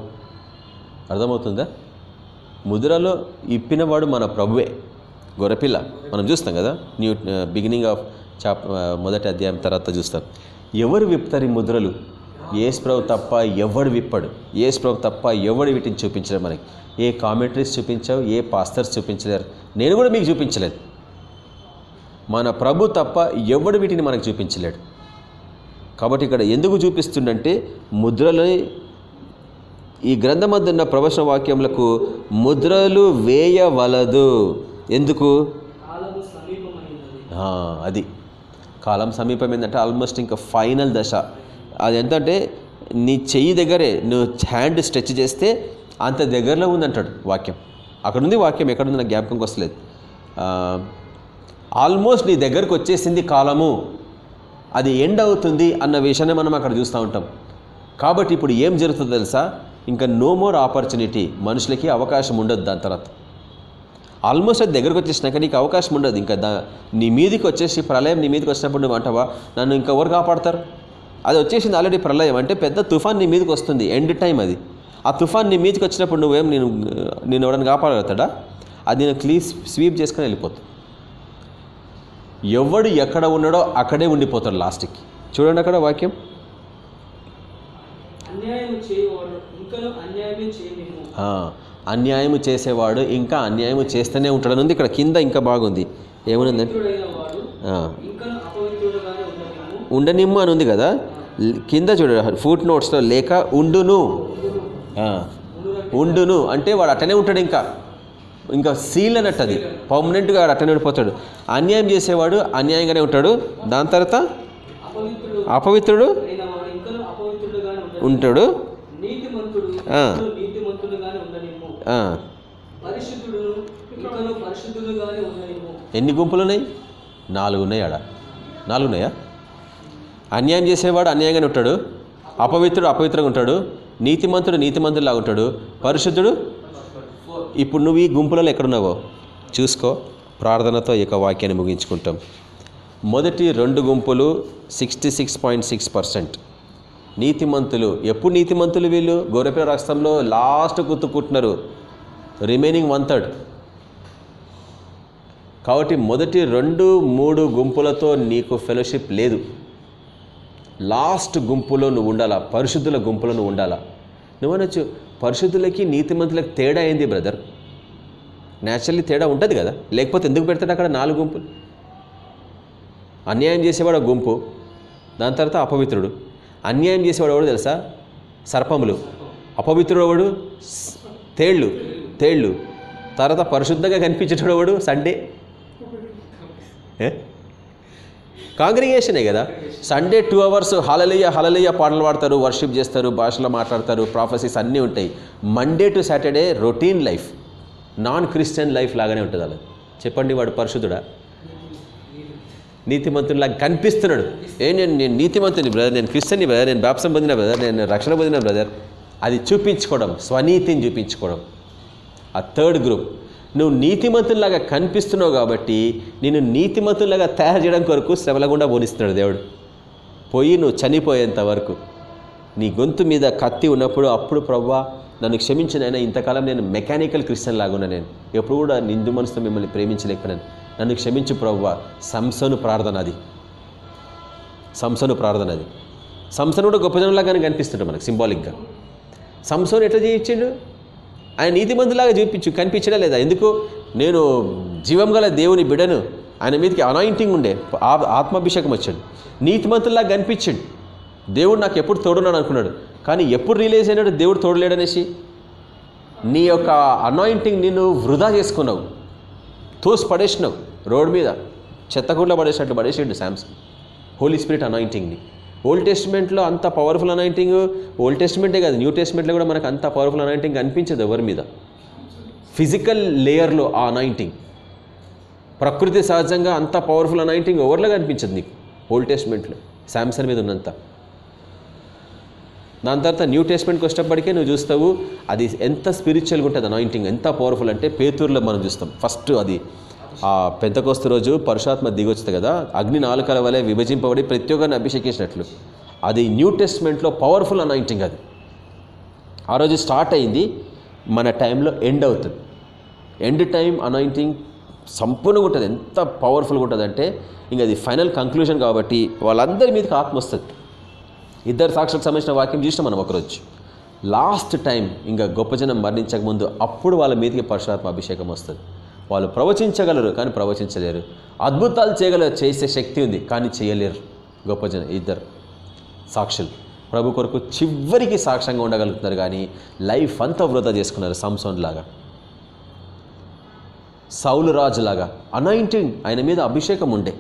అర్థమవుతుందా? ముద్రలో ఇప్పినవాడు మన ప్రభువే. గొర్రెపిల్ల. మనం చూస్తాం కదా? న్యూ బిగినింగ్ ఆఫ్ చాప్ మొదటి అధ్యాయం తర్వాత చూస్తాం. ఎవరు విప్తారు ఈ ముద్రలు? ఏసు ప్రభు తప్ప ఎవడు విప్పడు. ఏసు ప్రభు తప్ప ఎవడు వీటిని చూపించలేదు మనకి. ఏ కామెంటరీస్ చూపించావు ఏ పాస్టర్స్ చూపించలేరు. నేను కూడా మీకు చూపించలేదు. మన ప్రభు తప్ప ఎవడు వీటిని మనకు చూపించలేడు. కాబట్టి ఇక్కడ ఎందుకు చూపిస్తుండంటే ముద్రలు ఈ గ్రంథమద్దున్న ప్రవచన వాక్యములకు ముద్రలు వేయవలదు. ఎందుకు? అది. కాలం సమీపమైందంటే ఆల్మోస్ట్ ఇంకా ఫైనల్ దశ. అది ఎంతంటే నీ చెయ్యి దగ్గరే నువ్వు హ్యాండ్ స్ట్రెచ్ చేస్తే అంత దగ్గరలో ఉందంటాడు వాక్యం. అక్కడ ఉంది వాక్యం ఎక్కడుంది నాకు జ్ఞాపకంకి వస్తలేదు. ఆల్మోస్ట్ నీ దగ్గరకు వచ్చేసింది కాలము. అది ఎండ్ అవుతుంది అన్న విషయాన్ని మనం అక్కడ చూస్తూ ఉంటాం. కాబట్టి ఇప్పుడు ఏం జరుగుతుందో తెలుసా? ఇంకా నో మోర్ ఆపర్చునిటీ మనుషులకి అవకాశం ఉండదు దాని తర్వాత. ఆల్మోస్ట్ అది దగ్గరకు వచ్చేసినాక నీకు అవకాశం ఉండదు. ఇంకా దా నీ మీదకి వచ్చేసి ప్రళయం నీ మీదకి వచ్చినప్పుడు నువ్వు అంటావా నన్ను ఇంకెవరు కాపాడతారు? అది వచ్చేసింది ఆల్రెడీ ప్రళయం. అంటే పెద్ద తుఫాన్ నీ మీదకి వస్తుంది. ఎండ్ టైం అది. ఆ తుఫాన్ నీ మీదకి వచ్చినప్పుడు నువ్వేం నేను నేను ఎవడని కాపాడగలుగుతాడా? అది నేను క్లీజ్ స్వీప్ చేసుకొని వెళ్ళిపోతుంది ఎవడు ఎక్కడ ఉన్నాడో అక్కడే ఉండిపోతాడు లాస్ట్కి. చూడండి అక్కడ వాక్యం. అన్యాయం అన్యాయమే చేసేవాడు ఇంకా అన్యాయము చేస్తూనే ఉంటాడని ఉంది. ఇక్కడ కింద ఇంకా బాగుంది. ఉండనిము ఉండనిమ్ము అని ఉంది కదా? కింద చూడ ఫుట్ నోట్స్లో లేక ఉండును. ఉండును. అంటే వాడు అట్టనే ఉంటాడు ఇంకా. ఇంకా సీల్ అన్నట్టు అది. పర్మనెంట్గా అట్టనే ఉండిపోతాడు అన్యాయం చేసేవాడు అన్యాయంగానే ఉంటాడు. దాని తర్వాత అపవిత్రుడు ఉంటాడు. ఎన్ని గుంపులు ఉన్నాయి నాలుగు ఉన్నాయి ఆడ. నాలుగు ఉన్నాయా అన్యాయం చేసేవాడు అన్యాయంగానే ఉంటాడు. అపవిత్రుడు అపవిత్రంగా ఉంటాడు. నీతిమంతుడు నీతిమంతుడిలాగా ఉంటాడు. పరిశుద్ధుడు ఇప్పుడు నువ్వు ఈ గుంపులలో ఎక్కడున్నావో చూసుకో. ప్రార్థనతో ఈ యొక్క వాక్యాన్ని ముగించుకుంటాం. మొదటి రెండు గుంపులు sixty six point six percent నీతిమంతులు. ఎప్పుడు నీతిమంతులు వీళ్ళు? గోరపిల రాష్ట్రంలో లాస్ట్ గుర్తుకుంటున్నారు. రిమైనింగ్ వన్ థర్డ్ కాబట్టి మొదటి రెండు మూడు గుంపులతో నీకు ఫెలోషిప్ లేదు. లాస్ట్ గుంపులో నువ్వు ఉండాలా? పరిశుద్ధుల గుంపులో నువ్వు ఉండాలా? నువ్వు అనొచ్చు పరిశుద్ధులకి నీతిమంతులకి తేడా ఏంది బ్రదర్? న్యాచురల్లీ తేడా ఉంటుంది కదా? లేకపోతే ఎందుకు పెడతాడు అక్కడ నాలుగు గుంపులు? అన్యాయం చేసేవాడు గుంపు దాని తర్వాత అపవిత్రుడు. అన్యాయం చేసేవాడు ఎవడు తెలుసా? సర్పములు. అపవిత్రుడు ఎవడు? తేళ్ళు తేళ్ళు తర్వాత పరిశుద్ధంగా కనిపించేటోడు ఎవడు? సండే? కాంగ్రిగేషనే కదా. Sunday two hours hallelujah hallelujah పాటలు పాడతారు వర్షిప్ చేస్తారు భాషలో మాట్లాడతారు ప్రాఫెసెస్ అన్నీ ఉంటాయి. Monday to Saturday routine life non Christian life లాగానే ఉంటుంది అలా చెప్పండి వాడు పరిశుద్ధుడా? నీతిమంతునిలాగా కనిపిస్తున్నాడు. ఏ నేను నేను నీతిమంతుని బ్రదర్ నేను క్రిస్టియన్ని బ్రదర్ నేను బాప్సం పొందిన బ్రదర్ నేను రక్షణ పొందిన బ్రదర్ అది చూపించుకోవడం స్వనీతిని చూపించుకోవడం. ఆ థర్డ్ గ్రూప్ నువ్వు నీతిమంతుల్లాగా కనిపిస్తున్నావు కాబట్టి నేను నీతిమంతుల్లాగా తయారు చేయడం కొరకు శ్రమలగుండా పోనిస్తున్నాడు దేవుడు. పోయి నువ్వు చనిపోయేంత వరకు నీ గొంతు మీద కత్తి ఉన్నప్పుడు అప్పుడు ప్రవ్వా నన్ను క్షమించిన అయినా ఇంతకాలం నేను మెకానికల్ క్రిస్టియన్ లాగా ఉన్నా నేను. ఎప్పుడు కూడా నిందు మనసుతో మిమ్మల్ని ప్రేమించలేకపోయాను నన్ను క్షమించు ప్రవ్వ సంసను ప్రార్థన అది. సంసను ప్రార్థన అది. సంసను కూడా గొప్ప జనంలాగానే కనిపిస్తుంటాడు మనకు సింబాలిక్గా. సంసోన్ ఎట్లా చేయించాడు? ఆయన నీతిమంతులాగా చూపించు కనిపించడం లేదా? ఎందుకు? నేను జీవం గల దేవుని బిడను ఆయన మీదకి అనాయింటింగ్ ఉండే ఆత్మాభిషేకం వచ్చాడు. నీతిమంతుల్లాగా కనిపించాడు. దేవుడు నాకు ఎప్పుడు తోడున్నాడు అనుకున్నాడు. కానీ ఎప్పుడు రిలీజ్ అయినాడు దేవుడు తోడలేడనేసి? నీ యొక్క అనాయింటింగ్ నిన్ను వృధా చేసుకున్నావు. తోసి పడేసినావు రోడ్ మీద. చెత్తకుండా పడేసినట్టు పడేసిండు శాంసంగ్ హోలీ స్పిరిట్ అనాయింటింగ్ని ఓల్డ్ టెస్ట్మెంట్లో అంత పవర్ఫుల్ అనాయింటింగ్ ఓల్డ్ టెస్ట్మెంటే కాదు న్యూ టెస్ట్మెంట్లో కూడా మనకు అంత పవర్ఫుల్ అనాయింటింగ్ అనిపించదు ఎవరి మీద. ఫిజికల్ లేయర్లో ఆ అనాయింటింగ్ ప్రకృతి సహజంగా అంత పవర్ఫుల్ అనాయింటింగ్ ఎవరిలో కనిపించదు నీకు? ఓల్డ్ టెస్ట్మెంట్లో శాంసంగ్ మీద ఉన్నంత. దాని తర్వాత న్యూ టెస్ట్మెంట్కి వచ్చేటప్పటికే నువ్వు చూస్తావు అది ఎంత స్పిరిచువల్గా ఉంటుంది అనాయింటింగ్ ఎంత పవర్ఫుల్ అంటే పేతూరులో మనం చూస్తాం. ఫస్ట్ అది ఆ పెంతకోస్తు రోజు పరుషాత్మ దిగొచ్చుతుంది కదా అగ్ని నాలుకల వలె విభజింపబడి ప్రతి ఒక్కరిని అభిషేకించినట్లు. అది న్యూ టెస్ట్మెంట్లో పవర్ఫుల్ అనాయింటింగ్ అది. ఆ రోజు స్టార్ట్ అయింది మన టైంలో ఎండ్ అవుతుంది. ఎండ్ టైం అనాయింటింగ్ సంపూర్ణంగా ఉంటుంది. ఎంత పవర్ఫుల్గా ఉంటుంది అంటే ఇంక అది ఫైనల్ కంక్లూజన్ కాబట్టి వాళ్ళందరి మీదకి ఆత్మ వస్తుంది. ఇద్దరు సాక్షులకు సంబంధించిన వాక్యం చూసినాం మనం ఒకరోజు. లాస్ట్ టైం ఇంకా గొప్ప జనం మరణించక ముందు అప్పుడు వాళ్ళ మీదకి పరశురాత్మ అభిషేకం వస్తుంది. వాళ్ళు ప్రవచించగలరు కానీ ప్రవచించలేరు. అద్భుతాలు చేయగలరు చేసే శక్తి ఉంది కానీ చేయలేరు. గొప్ప జన ఇద్దరు సాక్షులు. ప్రభు కొరకు చివరికి సాక్ష్యంగా ఉండగలుగుతున్నారు కానీ లైఫ్ అంతా వృధా చేసుకున్నారు సంసోన్ లాగా. సౌలు రాజులాగా అనాయింటింగ్ ఆయన మీద అభిషేకం ఉండే.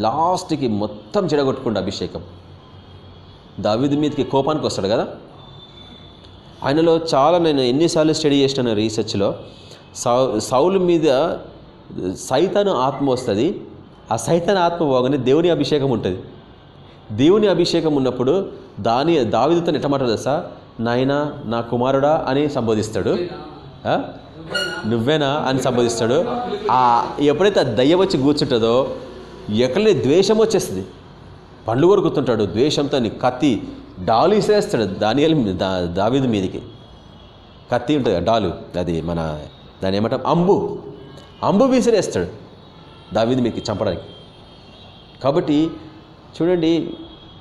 లాస్ట్కి మొత్తం చెడగొట్టుకుండా అభిషేకం. దావిది మీదకి కోపానికి వస్తాడు కదా? ఆయనలో చాలా నేను ఎన్నిసార్లు స్టడీ చేసినాను రీసెర్చ్లో. సౌలు మీద సైతాను ఆత్మ వస్తుంది. ఆ సైతాన్ ఆత్మ పోగానే దేవుని అభిషేకం ఉంటుంది. దేవుని అభిషేకం ఉన్నప్పుడు దాని దావిదుతో ఎట్టమాటాడు దశ నాయనా నా కుమారుడా అని సంబోధిస్తాడు. నువ్వేనా అని సంబోధిస్తాడు. ఆ ఎప్పుడైతే ఆ దయ్య వచ్చి కూర్చుంటుందో ఎక్కడనే ద్వేషం వచ్చేస్తుంది. పండ్లు కొరుకుతుంటాడు ద్వేషంతో కత్తి డాలు ఇసేస్తాడు దానియల్ దా మీదకి. కత్తి ఉంటుంది కదా, డాలు అది మన దాని ఏమంటాం? అంబు. అంబు విసిరేస్తాడు. దావీదు మీకు చంపడానికి. కాబట్టి చూడండి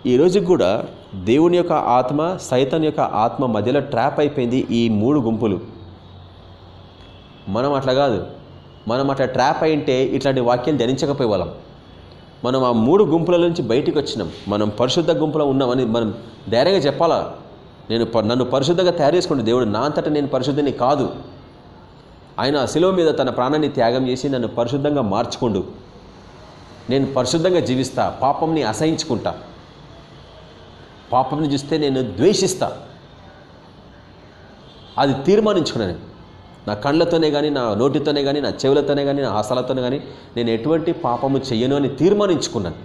ఈ రోజుకి కూడా దేవుని యొక్క ఆత్మ సైతం యొక్క ఆత్మ మధ్యలో ట్రాప్ అయిపోయింది ఈ మూడు గుంపులు. మనం అట్లా కాదు. మనం అట్లా ట్రాప్ అయింటే ఇట్లాంటి వాక్యాలు ధరించకపోయేవాళ్ళం వాళ్ళం మనం ఆ మూడు గుంపుల నుంచి బయటికి వచ్చినాం. మనం పరిశుద్ధ గుంపులో ఉన్నామని మనం ధైర్యంగా చెప్పాలా? నేను ప- నన్ను పరిశుద్ధంగా తయారు చేసుకోండి దేవుడు నా అంతటా నేను పరిశుద్ధిని కాదు. ఆయన ఆ మీద తన ప్రాణాన్ని త్యాగం చేసి నన్ను పరిశుద్ధంగా మార్చుకోండు. నేను పరిశుద్ధంగా జీవిస్తా పాపంని అసహించుకుంటా. పాపంని చూస్తే నేను ద్వేషిస్తా. అది తీర్మానించుకున్నాను నా కళ్ళతోనే కానీ నా నోటితోనే కానీ నా చెవులతోనే కానీ నా హస్తాలతోనే కానీ నేను ఎటువంటి పాపము చెయ్యను అని తీర్మానించుకున్నాను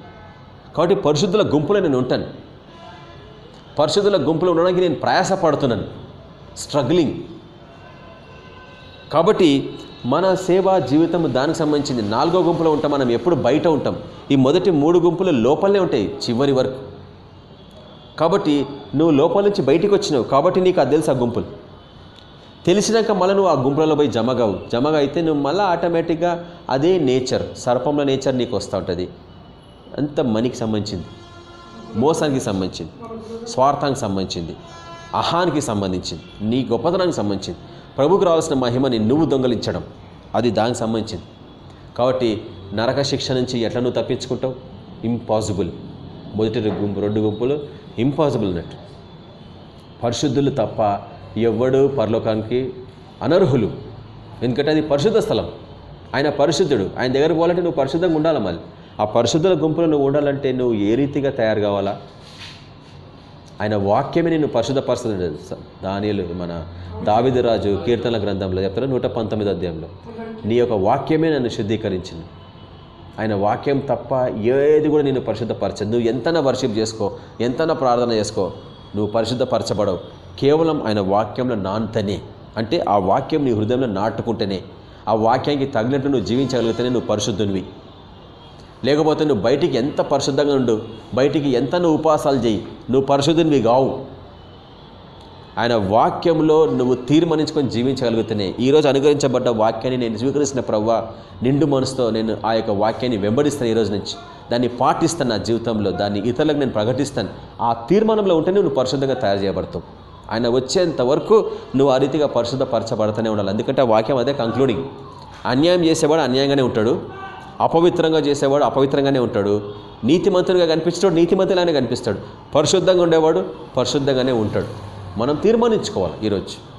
కాబట్టి పరిశుద్ధుల గుంపులో నేను ఉంటాను. పరిశుద్ధుల గుంపులో ఉండడానికి నేను ప్రయాసపడుతున్నాను. స్ట్రగ్లింగ్. కాబట్టి మన సేవా జీవితం దానికి సంబంధించింది నాలుగో గుంపులో ఉంటాం మనం ఎప్పుడు బయట ఉంటాం. ఈ మొదటి మూడు గుంపులు లోపలనే ఉంటాయి చివరి వరకు. కాబట్టి నువ్వు లోపల నుంచి బయటికి వచ్చినావు కాబట్టి నీకు అది తెలుసు ఆ గుంపులు. తెలిసినాక మళ్ళీ నువ్వు ఆ గుంపులలో పోయి జమగావు. జమగా అయితే నువ్వు మళ్ళీ ఆటోమేటిక్గా అదే నేచర్ సర్పంలో నేచర్ నీకు వస్తూ ఉంటుంది. అంత మనీకి సంబంధించింది మోసానికి సంబంధించింది స్వార్థానికి సంబంధించింది అహానికి సంబంధించింది నీ గొప్పతనానికి సంబంధించింది. ప్రభుకు రావాల్సిన మహిమని నువ్వు దొంగలించడం అది దానికి సంబంధించింది. కాబట్టి నరక శిక్ష నుంచి ఎట్లా నువ్వు తప్పించుకుంటావు? ఇంపాసిబుల్ మొదటి గుంపు రెండు గుంపులు ఇంపాసిబుల్ అన్నట్టు పరిశుద్ధులు తప్ప ఎవ్వడు పరలోకానికి అనర్హులు. ఎందుకంటే అది పరిశుద్ధ స్థలం. ఆయన పరిశుద్ధుడు. ఆయన దగ్గరకు పోవాలంటే నువ్వు పరిశుద్ధంగా ఉండాలి మళ్ళీ. ఆ పరిశుద్ధుల గుంపులో నువ్వు ఉండాలంటే నువ్వు ఏ రీతిగా తయారు కావాలా? ఆయన వాక్యమే నేను పరిశుద్ధపరుస్తుంది దానిలు మన దావిదరాజు కీర్తనల గ్రంథంలో చెప్తారు నూట పంతొమ్మిది అధ్యాయంలో. నీ యొక్క వాక్యమే నన్ను శుద్ధీకరించింది. ఆయన వాక్యం తప్ప ఏది కూడా నేను పరిశుద్ధపరచదు. నువ్వు ఎంతనా వర్షిప్ చేసుకో ఎంతనా ప్రార్థన చేసుకో నువ్వు పరిశుద్ధపరచబడవు. కేవలం ఆయన వాక్యంలో నాన్తనే అంటే ఆ వాక్యం నీ హృదయంలో నాటుకుంటేనే. ఆ వాక్యానికి తగినట్టు నువ్వు జీవించగలిగితేనే నువ్వు పరిశుద్ధునివి. లేకపోతే నువ్వు బయటికి ఎంత పరిశుద్ధంగా ఉండు బయటికి ఎంత నువ్వు ఉపవాసాలు చేయి నువ్వు పరిశుద్ధినివి కావు. ఆయన వాక్యంలో నువ్వు తీర్మానించుకొని జీవించగలుగుతున్నాయి ఈరోజు అనుగ్రహించబడ్డ వాక్యాన్ని నేను స్వీకరిస్తున్న ప్రవ్వా నిండు మనసుతో నేను ఆ యొక్క వాక్యాన్ని వెంబడిస్తాను ఈరోజు నుంచి. దాన్ని పాటిస్తాను నా జీవితంలో దాన్ని ఇతరులకు నేను ప్రకటిస్తాను. ఆ తీర్మానంలో ఉంటేనే నువ్వు పరిశుద్ధంగా తయారు చేయబడతావు. ఆయన వచ్చేంత వరకు నువ్వు ఆ రీతిగా పరిశుద్ధపరచబడతానే ఉండాలి. ఎందుకంటే ఆ వాక్యం అదే కంక్లూడింగ్ అన్యాయం చేసేవాడు అన్యాయంగానే ఉంటాడు. అపవిత్రంగా చేసేవాడు అపవిత్రంగానే ఉంటాడు. నీతిమంతుడిగా కనిపించేవాడు నీతిమంతులానే కనిపిస్తాడు. పరిశుద్ధంగా ఉండేవాడు పరిశుద్ధంగానే ఉంటాడు. మనం తీర్మానించుకోవాలి ఈరోజు.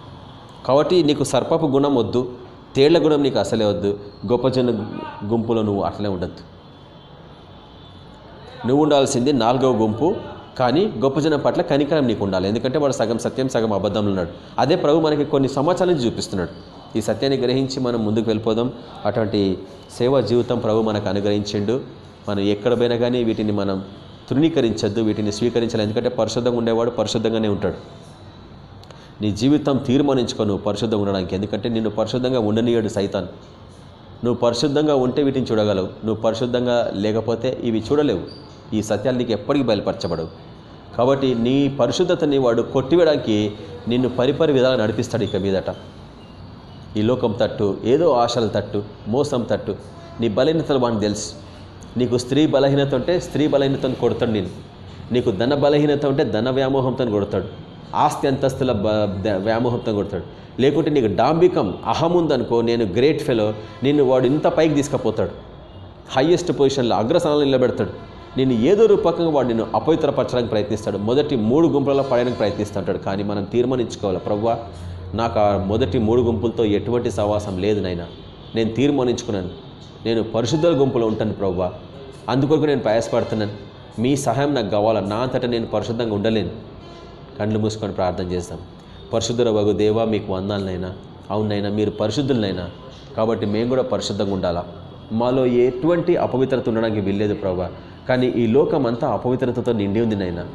కాబట్టి నీకు సర్పపు గుణం వద్దు తేళ్ళ గుణం నీకు అసలే వద్దు గొప్ప జన గుంపులో నువ్వు అట్లనే ఉండద్దు. నువ్వు ఉండాల్సింది నాలుగవ గుంపు కానీ గొప్ప జనం పట్ల కనికరం నీకు ఉండాలి. ఎందుకంటే వాడు సగం సత్యం సగం అబద్ధంలో ఉన్నాడు. అదే ప్రభు మనకి కొన్ని సమాచారాన్ని చూపిస్తున్నాడు. ఈ సత్యాన్ని గ్రహించి మనం ముందుకు వెళ్ళిపోదాం. అటువంటి సేవా జీవితం ప్రభు మనకు అనుగ్రహించిండు. మనం ఎక్కడ పోయినా కానీ వీటిని మనం తృణీకరించద్దు వీటిని స్వీకరించాలి. ఎందుకంటే పరిశుద్ధంగా ఉండేవాడు పరిశుద్ధంగానే ఉంటాడు. నీ జీవితం తీర్మానించుకో నువ్వు పరిశుద్ధంగా ఉండడానికి. ఎందుకంటే నిన్ను పరిశుద్ధంగా ఉండనీయడు సైతాన్. నువ్వు పరిశుద్ధంగా ఉంటే వీటిని చూడగలవు. నువ్వు పరిశుద్ధంగా లేకపోతే ఇవి చూడలేవు. ఈ సత్యాలు నీకు ఎప్పటికీ బయలుపరచబడవు. కాబట్టి నీ పరిశుద్ధతని వాడు కొట్టివేయడానికి నిన్ను పరిపరి విధాలు నడిపిస్తాడు ఇక మీదట. ఈ లోకం తట్టు ఏదో ఆశల తట్టు మోసం తట్టు. నీ బలహీనతలు వాడిని తెలుసు. నీకు స్త్రీ బలహీనత ఉంటే స్త్రీ బలహీనతను కొడతాడు నేను నీకు ధన బలహీనత ఉంటే ధన వ్యామోహంతో కొడతాడు. ఆస్తి అంతస్తుల బ ద- వ్యామోహంతో కొడతాడు. లేకుంటే నీకు డాంబికం అహం ఉందనుకో నేను గ్రేట్ ఫెలో నిన్ను వాడు ఇంత పైకి తీసుకుపోతాడు. హయ్యెస్ట్ పొజిషన్లో అగ్రస్థానంలో నిలబెడతాడు. నేను ఏదో రూపకంగా వాడు నిన్ను అపవిత్రపరచడానికి ప్రయత్నిస్తాడు. మొదటి మూడు గుంపులలో పడడానికి ప్రయత్నిస్తుంటాడు. కానీ మనం తీర్మానించుకోవాలి. ప్రవ్వా నాకు ఆ మొదటి మూడు గుంపులతో ఎటువంటి సవాసం లేదు నాయన. నేను తీర్మానించుకున్నాను. నేను పరిశుద్ధుల గుంపులో ఉంటాను ప్రవ్వా. అందుకొరకు నేను ప్రయాసపడుతున్నాను. మీ సహాయం నాకు కావాలా? నా అంతటా నేను పరిశుద్ధంగా ఉండలేను. కళ్ళు మూసుకొని ప్రార్థన చేస్తాం. పరిశుద్ధుల వగు దేవా మీకు వందాలనైనా అవునైనా మీరు పరిశుద్ధులనైనా కాబట్టి మేము కూడా పరిశుద్ధంగా ఉండాలా? మాలో ఎటువంటి అపవిత్రత ఉండడానికి వీల్లేదు ప్రభా కానీ ఈ లోకం అంతా అపవిత్రతతో నిండి ఉంది నైనా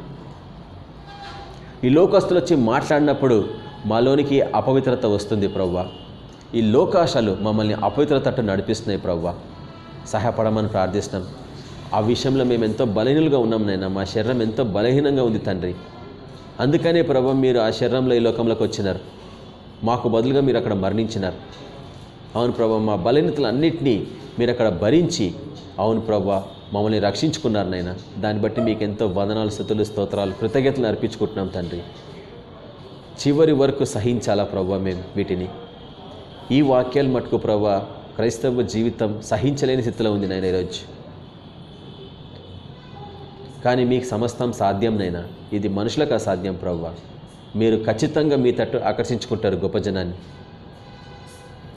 ఈ లోకస్తులు వచ్చి మాట్లాడినప్పుడు మాలోనికి అపవిత్రత వస్తుంది ప్రవ్వ. ఈ లోకాశాలు మమ్మల్ని అపవిత్రత తట్టు నడిపిస్తున్నాయి ప్రవ్వ. సహాయపడమని ప్రార్థిస్తున్నాం. ఆ విషయంలో మేము ఎంతో బలహీనులుగా ఉన్నాం నాయన. మా శరీరం ఎంతో బలహీనంగా ఉంది తండ్రి. అందుకనే ప్రభ మీరు ఆ శరీరంలో ఈ లోకంలోకి వచ్చినారు. మాకు బదులుగా మీరు అక్కడ మరణించినారు. అవును ప్రభా మా బలహీనతలు అన్నింటినీ మీరు అక్కడ భరించి అవును ప్రభా మమ్మల్ని రక్షించుకున్నారు నాయన. దాన్ని బట్టి మీకు ఎంతో వదనాలు స్థుతులు స్తోత్రాలు కృతజ్ఞతలు అర్పించుకుంటున్నాం తండ్రి. చివరి వరకు సహించాలా ప్రభా మేము వీటిని? ఈ వాక్యాలు మటుకు ప్రభా క్రైస్తవ జీవితం సహించలేని స్థితిలో ఉంది నాయన ఈరోజు. కానీ మీకు సమస్తం సాధ్యం నైనా ఇది మనుషులకు అసాధ్యం ప్రవ్వ. మీరు ఖచ్చితంగా మీ తట్టు ఆకర్షించుకుంటారు గొప్ప జనాన్ని.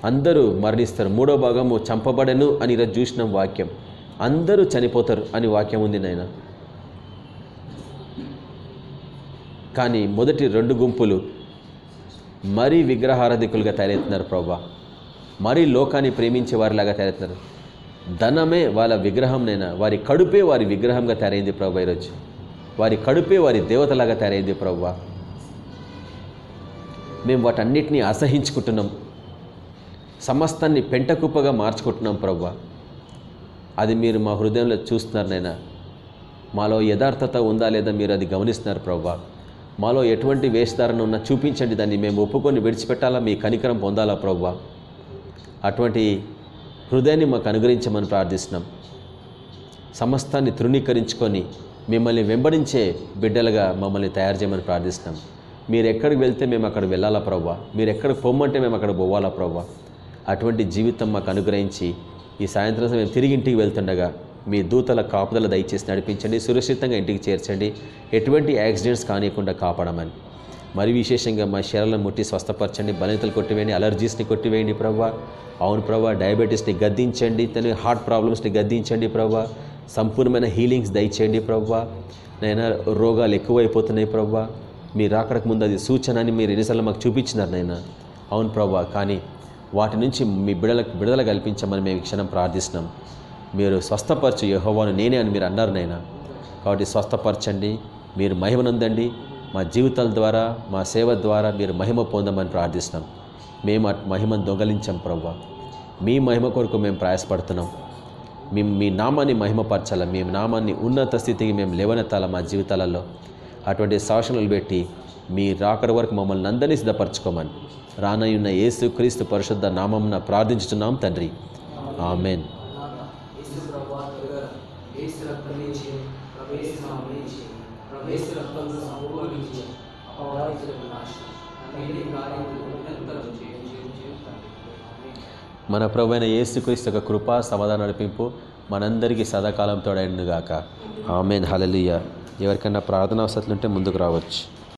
అందరూ మరణిస్తారు. మూడో భాగము చంపబడను అని ఈరోజు చూసిన వాక్యం. అందరూ చనిపోతారు అని వాక్యం ఉంది నాయన. కానీ మొదటి రెండు గుంపులు మరీ విగ్రహారాధికులుగా తయారవుతున్నారు ప్రభా. మరీ లోకాన్ని ప్రేమించే వారిలాగా తయారవుతున్నారు. ధనమే వాళ్ళ విగ్రహంనైనా వారి కడుపే వారి విగ్రహంగా తయారైంది ప్రభా ఈరోజు. వారి కడుపే వారి దేవతలాగా తయారైంది ప్రభా. మేము వాటన్నిటినీ అసహించుకుంటున్నాం. సమస్తాన్ని పెంటకుప్పగా మార్చుకుంటున్నాం ప్రభా. అది మీరు మా హృదయంలో చూస్తున్నారు నైనా. మాలో యథార్థత ఉందా లేదా మీరు అది గమనిస్తున్నారు ప్రభా. మాలో ఎటువంటి వేషధారణ ఉన్నా చూపించండి దాన్ని. మేము ఒప్పుకొని విడిచిపెట్టాలా? మీ కనికరం పొందాలా ప్రభు అటువంటి హృదయాన్ని మాకు అనుగ్రహించమని ప్రార్థిస్తున్నాం. సమస్తాన్ని తృణీకరించుకొని మిమ్మల్ని వెంబడించే బిడ్డలుగా మమ్మల్ని తయారు చేయమని ప్రార్థిస్తున్నాం. మీరు ఎక్కడికి వెళ్తే మేము అక్కడ వెళ్ళాలా ప్రవ్వ? మీరు ఎక్కడికి పొమ్మంటే మేము అక్కడ పోవాలా ప్రవ్వ? అటువంటి జీవితం మాకు అనుగ్రహించి ఈ సాయంత్రం మేము తిరిగి ఇంటికి వెళ్తుండగా మీ దూతల కాపుదల దయచేసి నడిపించండి సురక్షితంగా ఇంటికి చేర్చండి. ఎటువంటి యాక్సిడెంట్స్ కానియకుండా కాపాడమని. మరి విశేషంగా మా శరీరాలను ముట్టి స్వస్థపరచండి బలితలు కొట్టివేయండి అలర్జీస్ని కొట్టివేయండి ప్రవ్వా. అవును ప్రవ్వా డయాబెటీస్ని గద్దించండి తన హార్ట్ ప్రాబ్లమ్స్ని గద్దించండి ప్రవ్వా. సంపూర్ణమైన హీలింగ్స్ దయచేయండి ప్రవ్వా. నైనా రోగాలు ఎక్కువైపోతున్నాయి ప్రవ్వా. మీరు రాకడకు ముందు అది సూచన అని మీరు ఎన్నిసార్లు మాకు చూపించినారు నైనా. అవును ప్రవ్వా కానీ వాటి నుంచి మీ బిడలకు బిడుదల కల్పించమని మేము క్షణం ప్రార్థిస్తున్నాం. మీరు స్వస్థపరచు యహోవాను నేనే అని మీరు అన్నారు నైనా కాబట్టి స్వస్థపరచండి మీరు మహిమనందండి మా జీవితాల ద్వారా మా సేవ ద్వారా మీరు మహిమ పొందమని ప్రార్థిస్తున్నాం. మేము అట్ మహిమను దొంగలించాం ప్రవ్వ. మీ మహిమ కొరకు మేము ప్రయాసపడుతున్నాం. మేము మీ నామాన్ని మహిమపరచాలా మేము నామాన్ని ఉన్నత స్థితికి మేము లేవనెత్తాలా మా జీవితాలలో. అటువంటి శాసనాలు పెట్టి మీ రాకడ వరకు మమ్మల్ని అందరినీ సిద్ధపరచుకోమని. రానయ్యున్న యేసు క్రీస్తు పరిశుద్ధ నామంన ప్రార్థించుతున్నాం తండ్రి. ఆమెన్. మన ప్రభువైన యేసుక్రీస్తు యొక్క కృపా సమాధాన నడిపింపు మనందరికీ సదాకాలం తోడైండుగాక. ఆమెన్. హలలియ ఎవరికైనా ప్రార్థన అవసరం ఉంటే ముందుకు రావచ్చు.